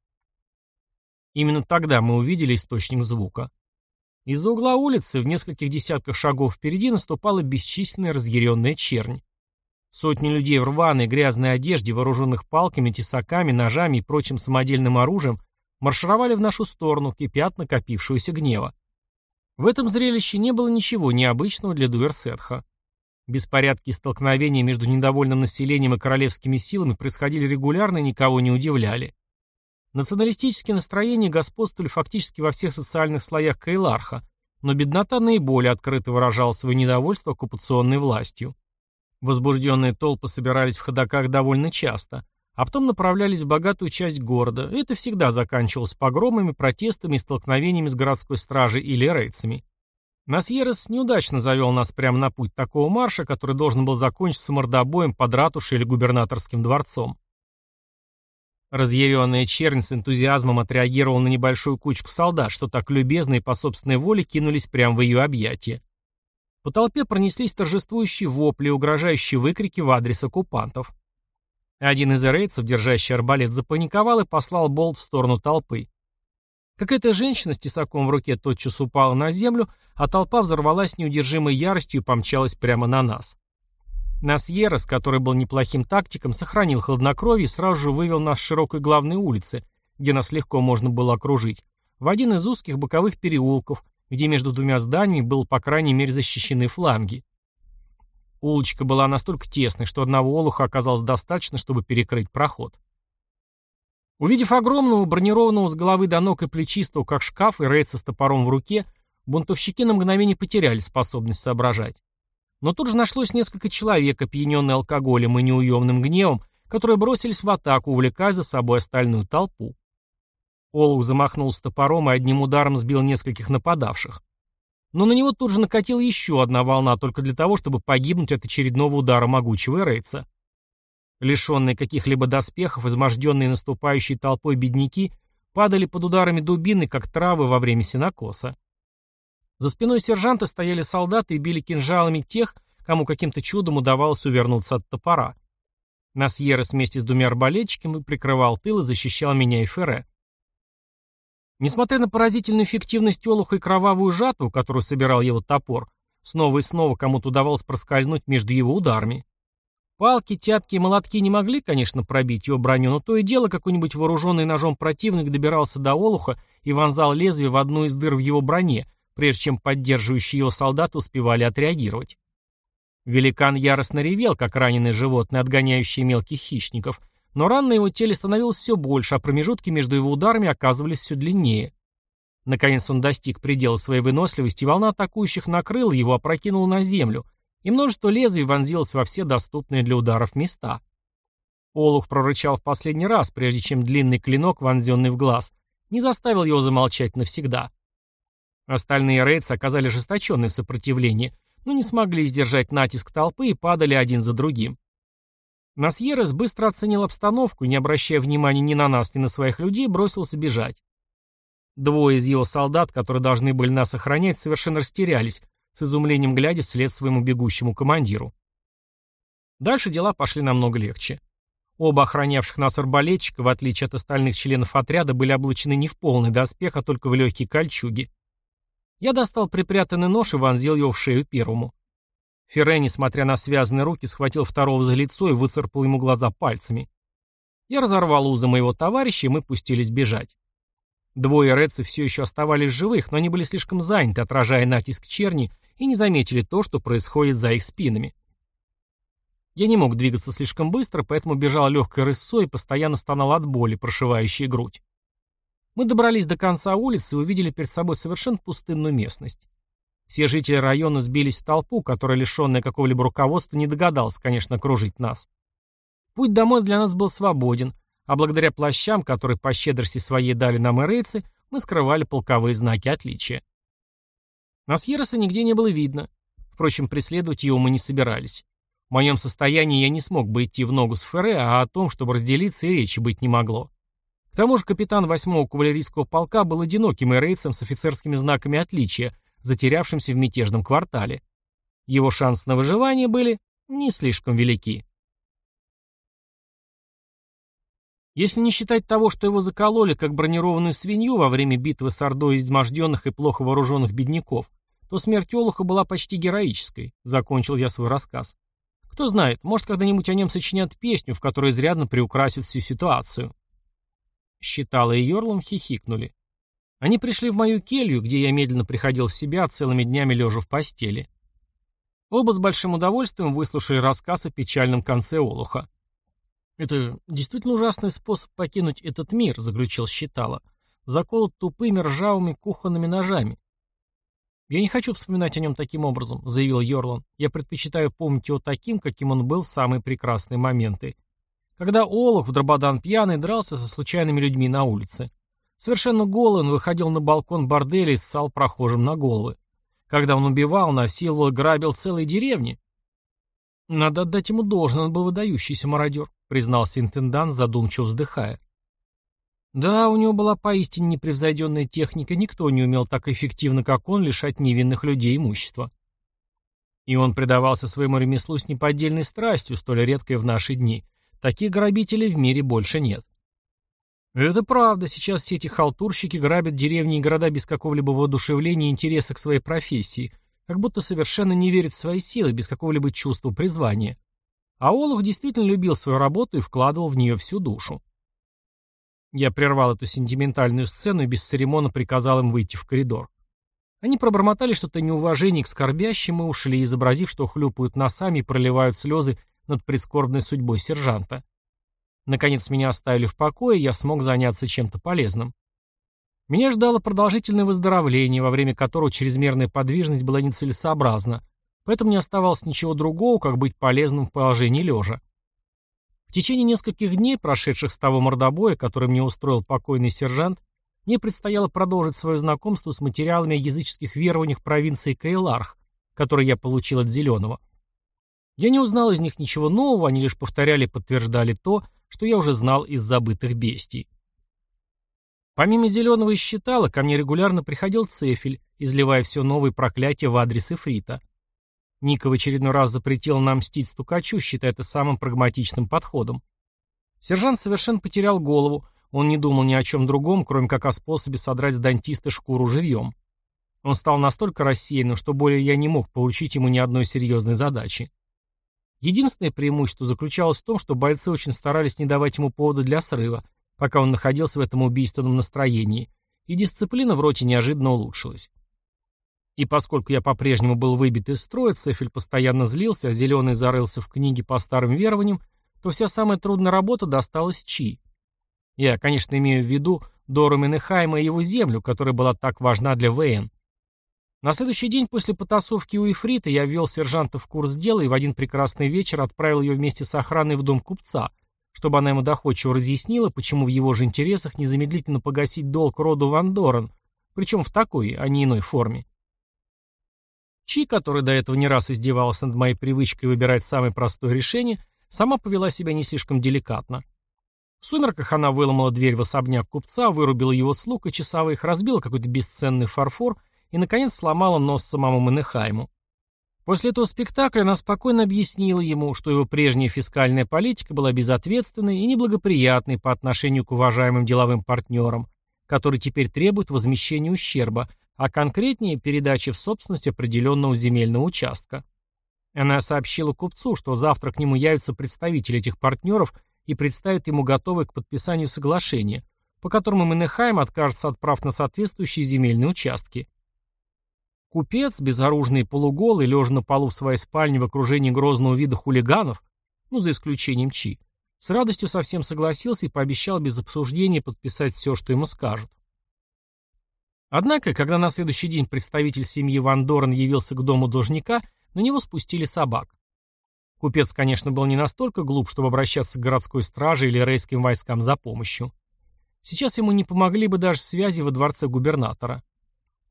Именно тогда мы увидели источник звука. Из-за угла улицы в нескольких десятках шагов впереди наступала бесчисленная разъяренная чернь. Сотни людей в рваной грязной одежде, вооруженных палками, тесаками, ножами и прочим самодельным оружием, маршировали в нашу сторону, кипя от накопившегося гнева. В этом зрелище не было ничего необычного для Дуэрсетха. Беспорядки и столкновения между недовольным населением и королевскими силами происходили регулярно и никого не удивляли. Националистические настроения господствовали фактически во всех социальных слоях Кайларха, но беднота наиболее открыто выражала свое недовольство оккупационной властью. Возбужденные толпы собирались в ходоках довольно часто, а потом направлялись в богатую часть города, и это всегда заканчивалось погромами, протестами и столкновениями с городской стражей или рейцами. Насьерес неудачно завел нас прямо на путь такого марша, который должен был закончиться мордобоем под ратушей или губернаторским дворцом. Разъяренная чернь с энтузиазмом отреагировала на небольшую кучку солдат, что так любезно и по собственной воле кинулись прямо в ее объятия. По толпе пронеслись торжествующие вопли и угрожающие выкрики в адрес оккупантов. Один из эрейцев, держащий арбалет, запаниковал и послал болт в сторону толпы. Какая-то женщина с тесаком в руке тотчас упала на землю, а толпа взорвалась неудержимой яростью и помчалась прямо на нас. Насьерос, который был неплохим тактиком, сохранил хладнокровие и сразу же вывел нас с широкой главной улицы, где нас легко можно было окружить, в один из узких боковых переулков, где между двумя зданиями был, по крайней мере, защищены фланги. Улочка была настолько тесной, что одного олуха оказалось достаточно, чтобы перекрыть проход. Увидев огромного, бронированного с головы до ног и плечистого, как шкаф, и рейца с топором в руке, бунтовщики на мгновение потеряли способность соображать. Но тут же нашлось несколько человек, опьяненные алкоголем и неуемным гневом, которые бросились в атаку, увлекая за собой остальную толпу. Олух замахнулся топором и одним ударом сбил нескольких нападавших. Но на него тут же накатила еще одна волна, только для того, чтобы погибнуть от очередного удара могучего рейца. Лишенные каких-либо доспехов, изможденные наступающей толпой бедняки, падали под ударами дубины, как травы во время сенокоса. За спиной сержанта стояли солдаты и били кинжалами тех, кому каким-то чудом удавалось увернуться от топора. Насьерес вместе с двумя арбалетчиками прикрывал тыл и защищал меня и Ферре. Несмотря на поразительную эффективность олуха и кровавую жатву, которую собирал его топор, снова и снова кому-то удавалось проскользнуть между его ударами. Палки, тяпки и молотки не могли, конечно, пробить его броню, но то и дело какой-нибудь вооруженный ножом противник добирался до олуха и вонзал лезвие в одну из дыр в его броне, прежде чем поддерживающие его солдаты успевали отреагировать. Великан яростно ревел, как раненое животное, отгоняющее мелких хищников, но ран на его теле становилось все больше, а промежутки между его ударами оказывались все длиннее. Наконец он достиг предела своей выносливости, и волна атакующих накрыла его, опрокинула на землю, и множество лезвий вонзилось во все доступные для ударов места. Олух прорычал в последний раз, прежде чем длинный клинок, вонзенный в глаз, не заставил его замолчать навсегда. Остальные рейдсы оказали жесточенное сопротивление, но не смогли сдержать натиск толпы и падали один за другим. Насьерес быстро оценил обстановку и, не обращая внимания ни на нас, ни на своих людей, бросился бежать. Двое из его солдат, которые должны были нас охранять, совершенно растерялись, с изумлением глядя вслед своему бегущему командиру. Дальше дела пошли намного легче. Оба охранявших нас арбалетчика, в отличие от остальных членов отряда, были облачены не в полный доспех, а только в легкие кольчуги. Я достал припрятанный нож и вонзил его в шею первому. Ферре, несмотря на связанные руки, схватил второго за лицо и выцарпал ему глаза пальцами. Я разорвал узы моего товарища, и мы пустились бежать. Двое редцы все еще оставались живых, но они были слишком заняты, отражая натиск черни, и не заметили то, что происходит за их спинами. Я не мог двигаться слишком быстро, поэтому бежал легкой рысцой и постоянно стонал от боли, прошивающей грудь. Мы добрались до конца улицы и увидели перед собой совершенно пустынную местность. Все жители района сбились в толпу, которая, лишенная какого-либо руководства, не догадалась, конечно, кружить нас. Путь домой для нас был свободен, а благодаря плащам, которые по щедрости своей дали нам эрейцы, мы скрывали полковые знаки отличия. Насьероса нигде не было видно. Впрочем, преследовать его мы не собирались. В моем состоянии я не смог бы идти в ногу с Ферре, а о том, чтобы разделиться, и речи быть не могло. К тому же капитан 8-го кавалерийского полка был одиноким эрейцем с офицерскими знаками отличия, затерявшимся в мятежном квартале. Его шансы на выживание были не слишком велики. Если не считать того, что его закололи как бронированную свинью во время битвы с ордой изможденных и плохо вооруженных бедняков, то смерть Олуха была почти героической, закончил я свой рассказ. Кто знает, может когда-нибудь о нем сочинят песню, в которой изрядно приукрасят всю ситуацию. Считала и Йорлом хихикнули. Они пришли в мою келью, где я медленно приходил в себя, целыми днями лежа в постели. Оба с большим удовольствием выслушали рассказ о печальном конце Олуха. «Это действительно ужасный способ покинуть этот мир», — заключил Считала. «Заколот тупыми ржавыми кухонными ножами». «Я не хочу вспоминать о нем таким образом», — заявил Йорлан. «Я предпочитаю помнить его таким, каким он был в самые прекрасные моменты. Когда Олух в Дрободан пьяный дрался со случайными людьми на улице. Совершенно голый он выходил на балкон борделя и ссал прохожим на головы. Когда он убивал, насиловал, грабил целые деревни. Надо отдать ему должное, он был выдающийся мародер, признался интендант, задумчиво вздыхая. Да, у него была поистине непревзойденная техника, никто не умел так эффективно, как он, лишать невинных людей имущества. И он предавался своему ремеслу с неподдельной страстью, столь редкой в наши дни. Таких грабителей в мире больше нет. Это правда, сейчас все эти халтурщики грабят деревни и города без какого-либо воодушевления и интереса к своей профессии, как будто совершенно не верят в свои силы, без какого-либо чувства призвания. А Олух действительно любил свою работу и вкладывал в нее всю душу. Я прервал эту сентиментальную сцену и без церемона приказал им выйти в коридор. Они пробормотали что-то неуважение к скорбящим и ушли, изобразив, что хлюпают носами и проливают слезы над прискорбной судьбой сержанта. Наконец меня оставили в покое, и я смог заняться чем-то полезным. Меня ждало продолжительное выздоровление, во время которого чрезмерная подвижность была нецелесообразна, поэтому не оставалось ничего другого, как быть полезным в положении лежа. В течение нескольких дней, прошедших с того мордобоя, который мне устроил покойный сержант, мне предстояло продолжить свое знакомство с материалами о языческих верованиях провинции Кайларх, которые я получил от Зеленого. Я не узнал из них ничего нового, они лишь повторяли подтверждали то, что я уже знал из забытых бестий. Помимо зеленого и считала, ко мне регулярно приходил Цефель, изливая все новые проклятия в адрес Эфрита. Ника в очередной раз запретил нам мстить стукачу, считая это самым прагматичным подходом. Сержант совершенно потерял голову, он не думал ни о чем другом, кроме как о способе содрать с дантиста шкуру живьем. Он стал настолько рассеянным, что более я не мог получить ему ни одной серьезной задачи. Единственное преимущество заключалось в том, что бойцы очень старались не давать ему повода для срыва, пока он находился в этом убийственном настроении, и дисциплина в роте неожиданно улучшилась. И поскольку я по-прежнему был выбит из строя, Цефель постоянно злился, а Зеленый зарылся в книги по старым верованиям, то вся самая трудная работа досталась Чи. Я, конечно, имею в виду Дору Менехайма и его землю, которая была так важна для ВН. На следующий день после потасовки у Ифрита я ввел сержанта в курс дела и в один прекрасный вечер отправил ее вместе с охраной в дом купца, чтобы она ему доходчиво разъяснила, почему в его же интересах незамедлительно погасить долг роду Ван Дорен, причем в такой, а не иной форме. Чи, которая до этого не раз издевалась над моей привычкой выбирать самое простое решение, сама повела себя не слишком деликатно. В сумерках она выломала дверь в особняк купца, вырубила его слуг и часовых, разбила какой-то бесценный фарфор и, наконец, сломала нос самому Менехайму. После этого спектакля она спокойно объяснила ему, что его прежняя фискальная политика была безответственной и неблагоприятной по отношению к уважаемым деловым партнерам, которые теперь требуют возмещения ущерба, а конкретнее передачи в собственность определенного земельного участка. Она сообщила купцу, что завтра к нему явятся представители этих партнеров и представят ему готовые к подписанию соглашения, по которому Менехайм откажется от прав на соответствующие земельные участки. Купец, безоружный полуголый, лежа на полу в своей спальне в окружении грозного вида хулиганов, ну, за исключением Чи, с радостью совсем согласился и пообещал без обсуждения подписать все, что ему скажут. Однако, когда на следующий день представитель семьи Ван Дорен явился к дому должника, на него спустили собак. Купец, конечно, был не настолько глуп, чтобы обращаться к городской страже или рейским войскам за помощью. Сейчас ему не помогли бы даже связи во дворце губернатора.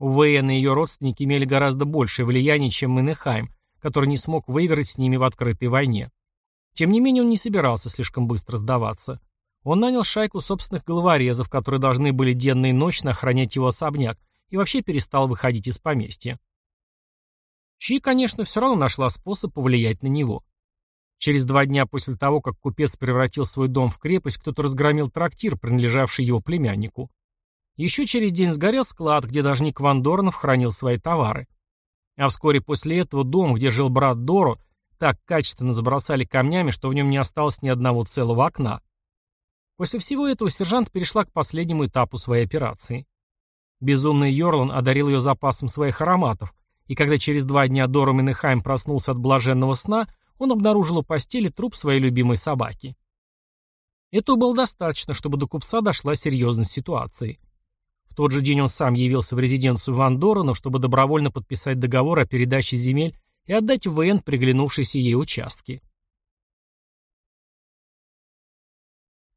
Уэйн и ее родственники имели гораздо большее влияние, чем Менехайм, который не смог выиграть с ними в открытой войне. Тем не менее, он не собирался слишком быстро сдаваться. Он нанял шайку собственных головорезов, которые должны были денно и ночно охранять его особняк, и вообще перестал выходить из поместья. Чи, конечно, все равно нашла способ повлиять на него. Через два дня после того, как купец превратил свой дом в крепость, кто-то разгромил трактир, принадлежавший его племяннику. Еще через день сгорел склад, где должник Ван Дорнов хранил свои товары. А вскоре после этого дом, где жил брат Доро, так качественно забросали камнями, что в нем не осталось ни одного целого окна. После всего этого сержант перешла к последнему этапу своей операции. Безумный Йорлан одарил ее запасом своих ароматов, и когда через два дня Дора Менехайм проснулся от блаженного сна, он обнаружил у постели труп своей любимой собаки. Этого было достаточно, чтобы до купца дошла серьезность ситуации. В тот же день он сам явился в резиденцию Ван Доронов, чтобы добровольно подписать договор о передаче земель и отдать в ВН приглянувшиеся ей участки.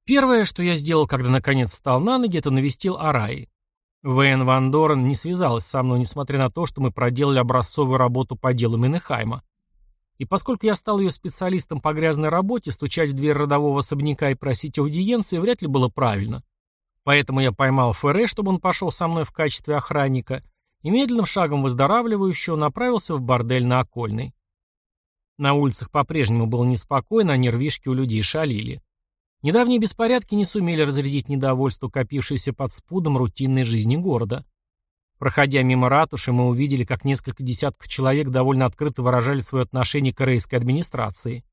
Первое, что я сделал, когда наконец встал на ноги, это навестил Араи. Вейн Ван Дорен не связалась со мной, несмотря на то, что мы проделали образцовую работу по делу Менехайма. И поскольку я стал ее специалистом по грязной работе, стучать в дверь родового особняка и просить аудиенции вряд ли было правильно. Поэтому я поймал Ферре, чтобы он пошел со мной в качестве охранника, и медленным шагом выздоравливающего направился в бордель на Окольной. На улицах по-прежнему было неспокойно, а нервишки у людей шалили. Недавние беспорядки не сумели разрядить недовольство, копившееся под спудом рутинной жизни города. Проходя мимо ратуши, мы увидели, как несколько десятков человек довольно открыто выражали свое отношение к корейской администрации.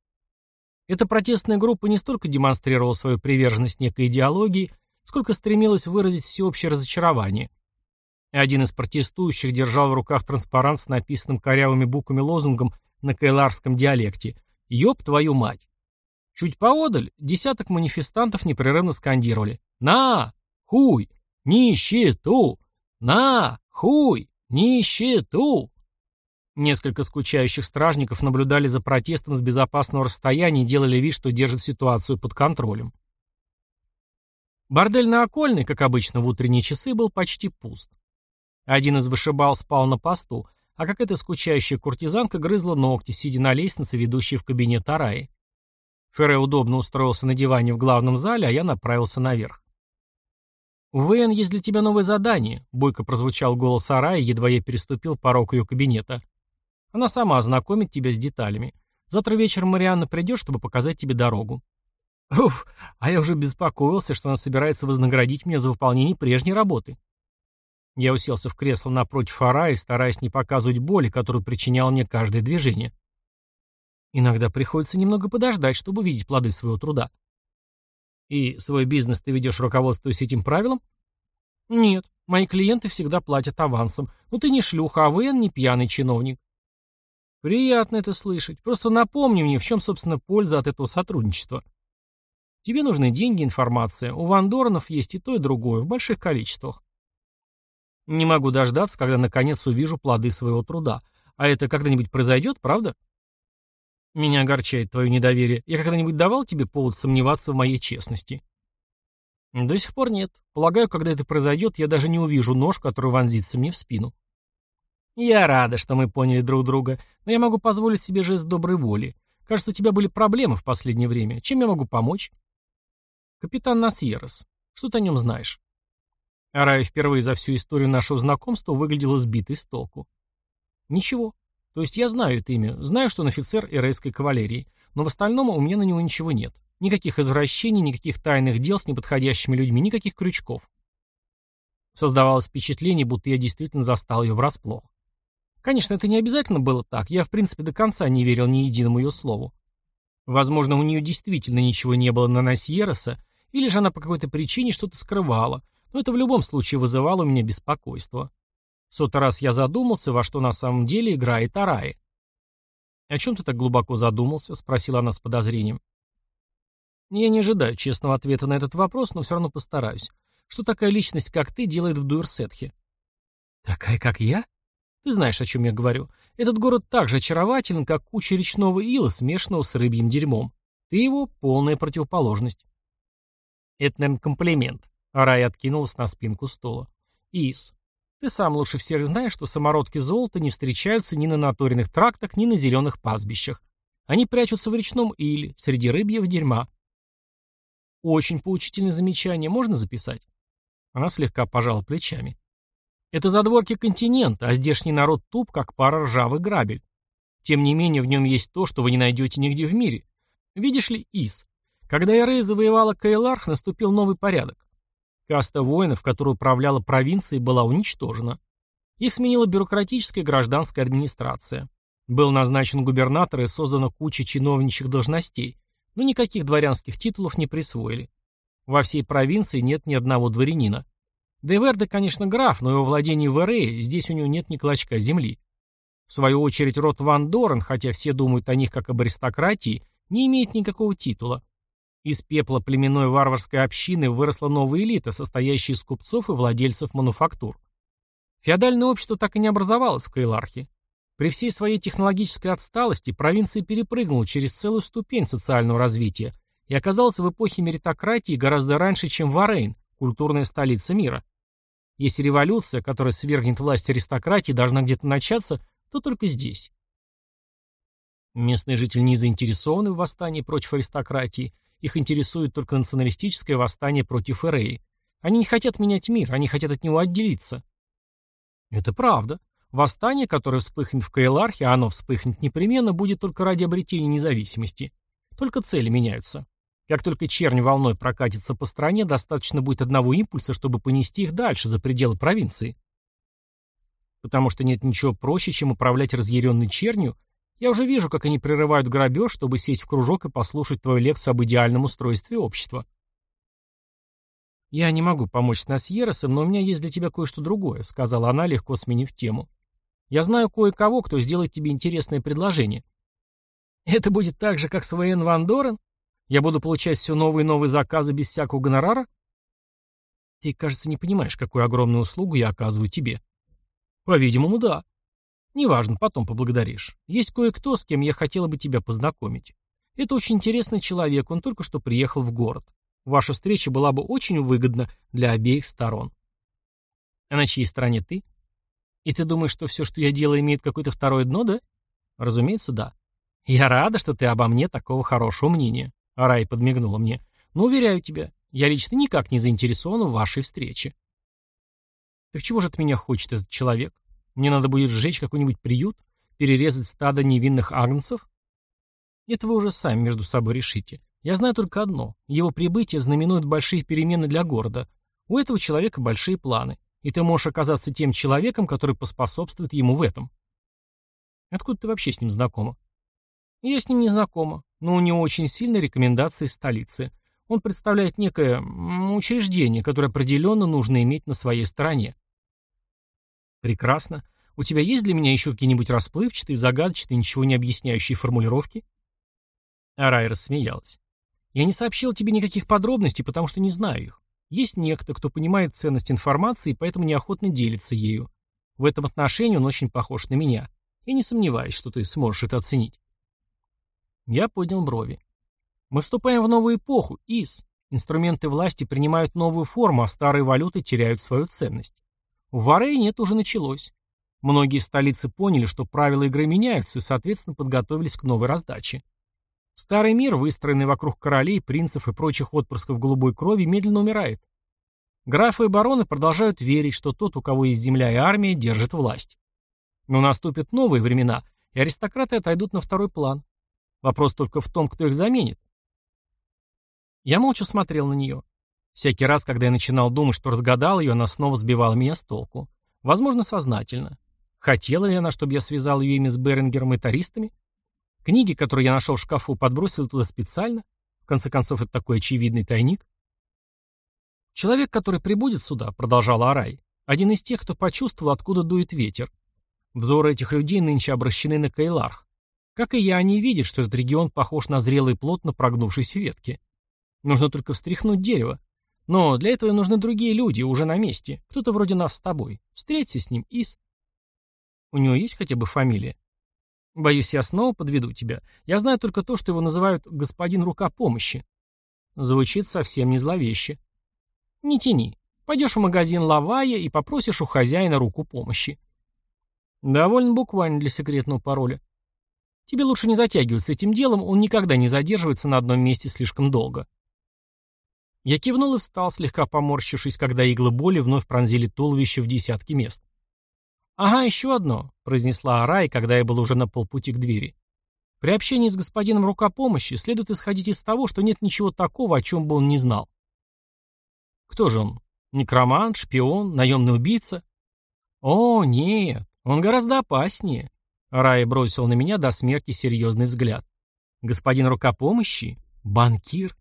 Эта протестная группа не столько демонстрировала свою приверженность некой идеологии, сколько стремилась выразить всеобщее разочарование. Один из протестующих держал в руках транспарант с написанным корявыми буквами лозунгом на кайларском диалекте «Ёб твою мать!». Чуть поодаль десяток манифестантов непрерывно скандировали «На! Хуй! Нищету! «На! Хуй! Нищету!» Несколько скучающих стражников наблюдали за протестом с безопасного расстояния и делали вид, что держат ситуацию под контролем. Бордель на Окольной, как обычно в утренние часы, был почти пуст. Один из вышибал спал на посту, а какая-то скучающая куртизанка грызла ногти, сидя на лестнице, ведущей в кабинет Араи. Ферре удобно устроился на диване в главном зале, а я направился наверх. «У ВН есть для тебя новое задание», — бойко прозвучал голос Арая, едва я переступил порог ее кабинета. «Она сама ознакомит тебя с деталями. Завтра вечером Марианна придет, чтобы показать тебе дорогу». «Уф, а я уже беспокоился, что она собирается вознаградить меня за выполнение прежней работы». Я уселся в кресло напротив Арая, стараясь не показывать боли, которую причиняло мне каждое движение. Иногда приходится немного подождать, чтобы увидеть плоды своего труда. И свой бизнес ты ведешь, руководствуясь этим правилом? Нет, мои клиенты всегда платят авансом. Ну ты не шлюха, а ВН не пьяный чиновник. Приятно это слышать. Просто напомни мне, в чем, собственно, польза от этого сотрудничества. Тебе нужны деньги, информация. У Вандоранов есть и то, и другое, в больших количествах. Не могу дождаться, когда наконец увижу плоды своего труда. А это когда-нибудь произойдет, правда? Меня огорчает твое недоверие. Я когда-нибудь давал тебе повод сомневаться в моей честности? До сих пор нет. Полагаю, когда это произойдет, я даже не увижу нож, который вонзится мне в спину. Я рада, что мы поняли друг друга, но я могу позволить себе жест доброй воли. Кажется, у тебя были проблемы в последнее время. Чем я могу помочь? Капитан Насьерос. Что ты о нем знаешь? Арая впервые за всю историю нашего знакомства выглядела сбитой с толку. Ничего. То есть я знаю это имя, знаю, что он офицер эрейской кавалерии, но в остальном у меня на него ничего нет. Никаких извращений, никаких тайных дел с неподходящими людьми, никаких крючков. Создавалось впечатление, будто я действительно застал ее врасплох. Конечно, это не обязательно было так, я в принципе до конца не верил ни единому ее слову. Возможно, у нее действительно ничего не было на Насьероса, или же она по какой-то причине что-то скрывала, но это в любом случае вызывало у меня беспокойство. В сотый раз я задумался, во что на самом деле играет Араи. «О чем ты так глубоко задумался?» — спросила она с подозрением. «Я не ожидаю честного ответа на этот вопрос, но все равно постараюсь. Что такая личность, как ты, делает в Дуэрсетхе?» «Такая, как я?» «Ты знаешь, о чем я говорю. Этот город так же очарователен, как куча речного ила, смешанного с рыбьим дерьмом. Ты его полная противоположность». «Это, наверное, комплимент», — Арай откинулась на спинку стула. «Ис, ты сам лучше всех знаешь, что самородки золота не встречаются ни на наторенных трактах, ни на зеленых пастбищах. Они прячутся в речном иле, среди рыбьего дерьма. Очень поучительное замечание, можно записать? Она слегка пожала плечами. Это задворки континента, а здешний народ туп, как пара ржавых грабель. Тем не менее, в нем есть то, что вы не найдете нигде в мире. Видишь ли, Ис, когда Эрей завоевала Кайларх, наступил новый порядок. Каста воинов, которая управляла провинцией, была уничтожена. Их сменила бюрократическая гражданская администрация. Был назначен губернатор и создана куча чиновничьих должностей, но никаких дворянских титулов не присвоили. Во всей провинции нет ни одного дворянина. Деверде, конечно, граф, но его владение в Эрее, здесь у него нет ни клочка земли. В свою очередь род Ван Дорен, хотя все думают о них как об аристократии, не имеет никакого титула. Из пепла племенной варварской общины выросла новая элита, состоящая из купцов и владельцев мануфактур. Феодальное общество так и не образовалось в Кайлархе. При всей своей технологической отсталости провинция перепрыгнула через целую ступень социального развития и оказалась в эпохе меритократии гораздо раньше, чем Варейн, культурная столица мира. Если революция, которая свергнет власть аристократии, должна где-то начаться, то только здесь. Местные жители не заинтересованы в восстании против аристократии, их интересует только националистическое восстание против Эреи. Они не хотят менять мир, они хотят от него отделиться. Это правда. Восстание, которое вспыхнет в Каэлархе, а оно вспыхнет непременно, будет только ради обретения независимости. Только цели меняются. Как только чернь волной прокатится по стране, достаточно будет одного импульса, чтобы понести их дальше, за пределы провинции. Потому что нет ничего проще, чем управлять разъяренной чернью я уже вижу, как они прерывают грабеж, чтобы сесть в кружок и послушать твою лекцию об идеальном устройстве общества. «Я не могу помочь с Насьеросом, но у меня есть для тебя кое-что другое», — сказала она, легко сменив тему. «Я знаю кое-кого, кто сделает тебе интересное предложение». «Это будет так же, как с ВН Ван Дорен? Я буду получать все новые и новые заказы без всякого гонорара?» «Ты, кажется, не понимаешь, какую огромную услугу я оказываю тебе». «По-видимому, да. Неважно, потом поблагодаришь. Есть кое-кто, с кем я хотела бы тебя познакомить. Это очень интересный человек, он только что приехал в город. Ваша встреча была бы очень выгодна для обеих сторон. А на чьей стороне ты? И ты думаешь, что все, что я делаю, имеет какое-то второе дно, да? Разумеется, да. Я рада, что ты обо мне такого хорошего мнения. Арай подмигнула мне. Но уверяю тебя, я лично никак не заинтересован в вашей встрече. Так чего же от меня хочет этот человек? Мне надо будет сжечь какой-нибудь приют? Перерезать стадо невинных агнцев? Это вы уже сами между собой решите. Я знаю только одно. Его прибытие знаменует большие перемены для города. У этого человека большие планы. И ты можешь оказаться тем человеком, который поспособствует ему в этом. Откуда ты вообще с ним знакома? Я с ним не знакома, но у него очень сильные рекомендации столицы. Он представляет некое учреждение, которое определенно нужно иметь на своей стороне. Прекрасно. У тебя есть для меня еще какие-нибудь расплывчатые, загадочные, ничего не объясняющие формулировки? Арай рассмеялась. Я не сообщил тебе никаких подробностей, потому что не знаю их. Есть некто, кто понимает ценность информации и поэтому неохотно делится ею. В этом отношении он очень похож на меня. Я не сомневаюсь, что ты сможешь это оценить. Я поднял брови. Мы вступаем в новую эпоху, ИС. Инструменты власти принимают новую форму, а старые валюты теряют свою ценность. В Варейне это уже началось. Многие в столице поняли, что правила игры меняются и, соответственно, подготовились к новой раздаче. Старый мир, выстроенный вокруг королей, принцев и прочих отпрысков голубой крови, медленно умирает. Графы и бароны продолжают верить, что тот, у кого есть земля и армия, держит власть. Но наступят новые времена, и аристократы отойдут на второй план. Вопрос только в том, кто их заменит. Я молча смотрел на нее. Всякий раз, когда я начинал думать, что разгадал ее, она снова сбивала меня с толку. Возможно, сознательно. Хотела ли она, чтобы я связал ее имя с Берингером и таристами? Книги, которые я нашел в шкафу, подбросил туда специально? В конце концов, это такой очевидный тайник. Человек, который прибудет сюда, продолжала Арай, один из тех, кто почувствовал, откуда дует ветер. Взоры этих людей нынче обращены на Кайларх. Как и я, они видят, что этот регион похож на зрелый плод на прогнувшейся ветке. Нужно только встряхнуть дерево. Но для этого нужны другие люди, уже на месте. Кто-то вроде нас с тобой. Встреться с ним, Ис. У него есть хотя бы фамилия? Боюсь, я снова подведу тебя. Я знаю только то, что его называют «господин рука помощи». Звучит совсем не зловеще. Не тяни. Пойдешь в магазин Лавая и попросишь у хозяина руку помощи. Довольно буквально для секретного пароля. Тебе лучше не затягивать с этим делом, он никогда не задерживается на одном месте слишком долго. Я кивнул и встал, слегка поморщившись, когда иглы боли вновь пронзили туловище в десятки мест. «Ага, еще одно», — произнесла Арай, когда я был уже на полпути к двери. «При общении с господином рукопомощи следует исходить из того, что нет ничего такого, о чем бы он не знал». «Кто же он? Некромант, шпион, наемный убийца?» «О, нет, он гораздо опаснее», — Арай бросил на меня до смерти серьезный взгляд. «Господин рукопомощи? Банкир?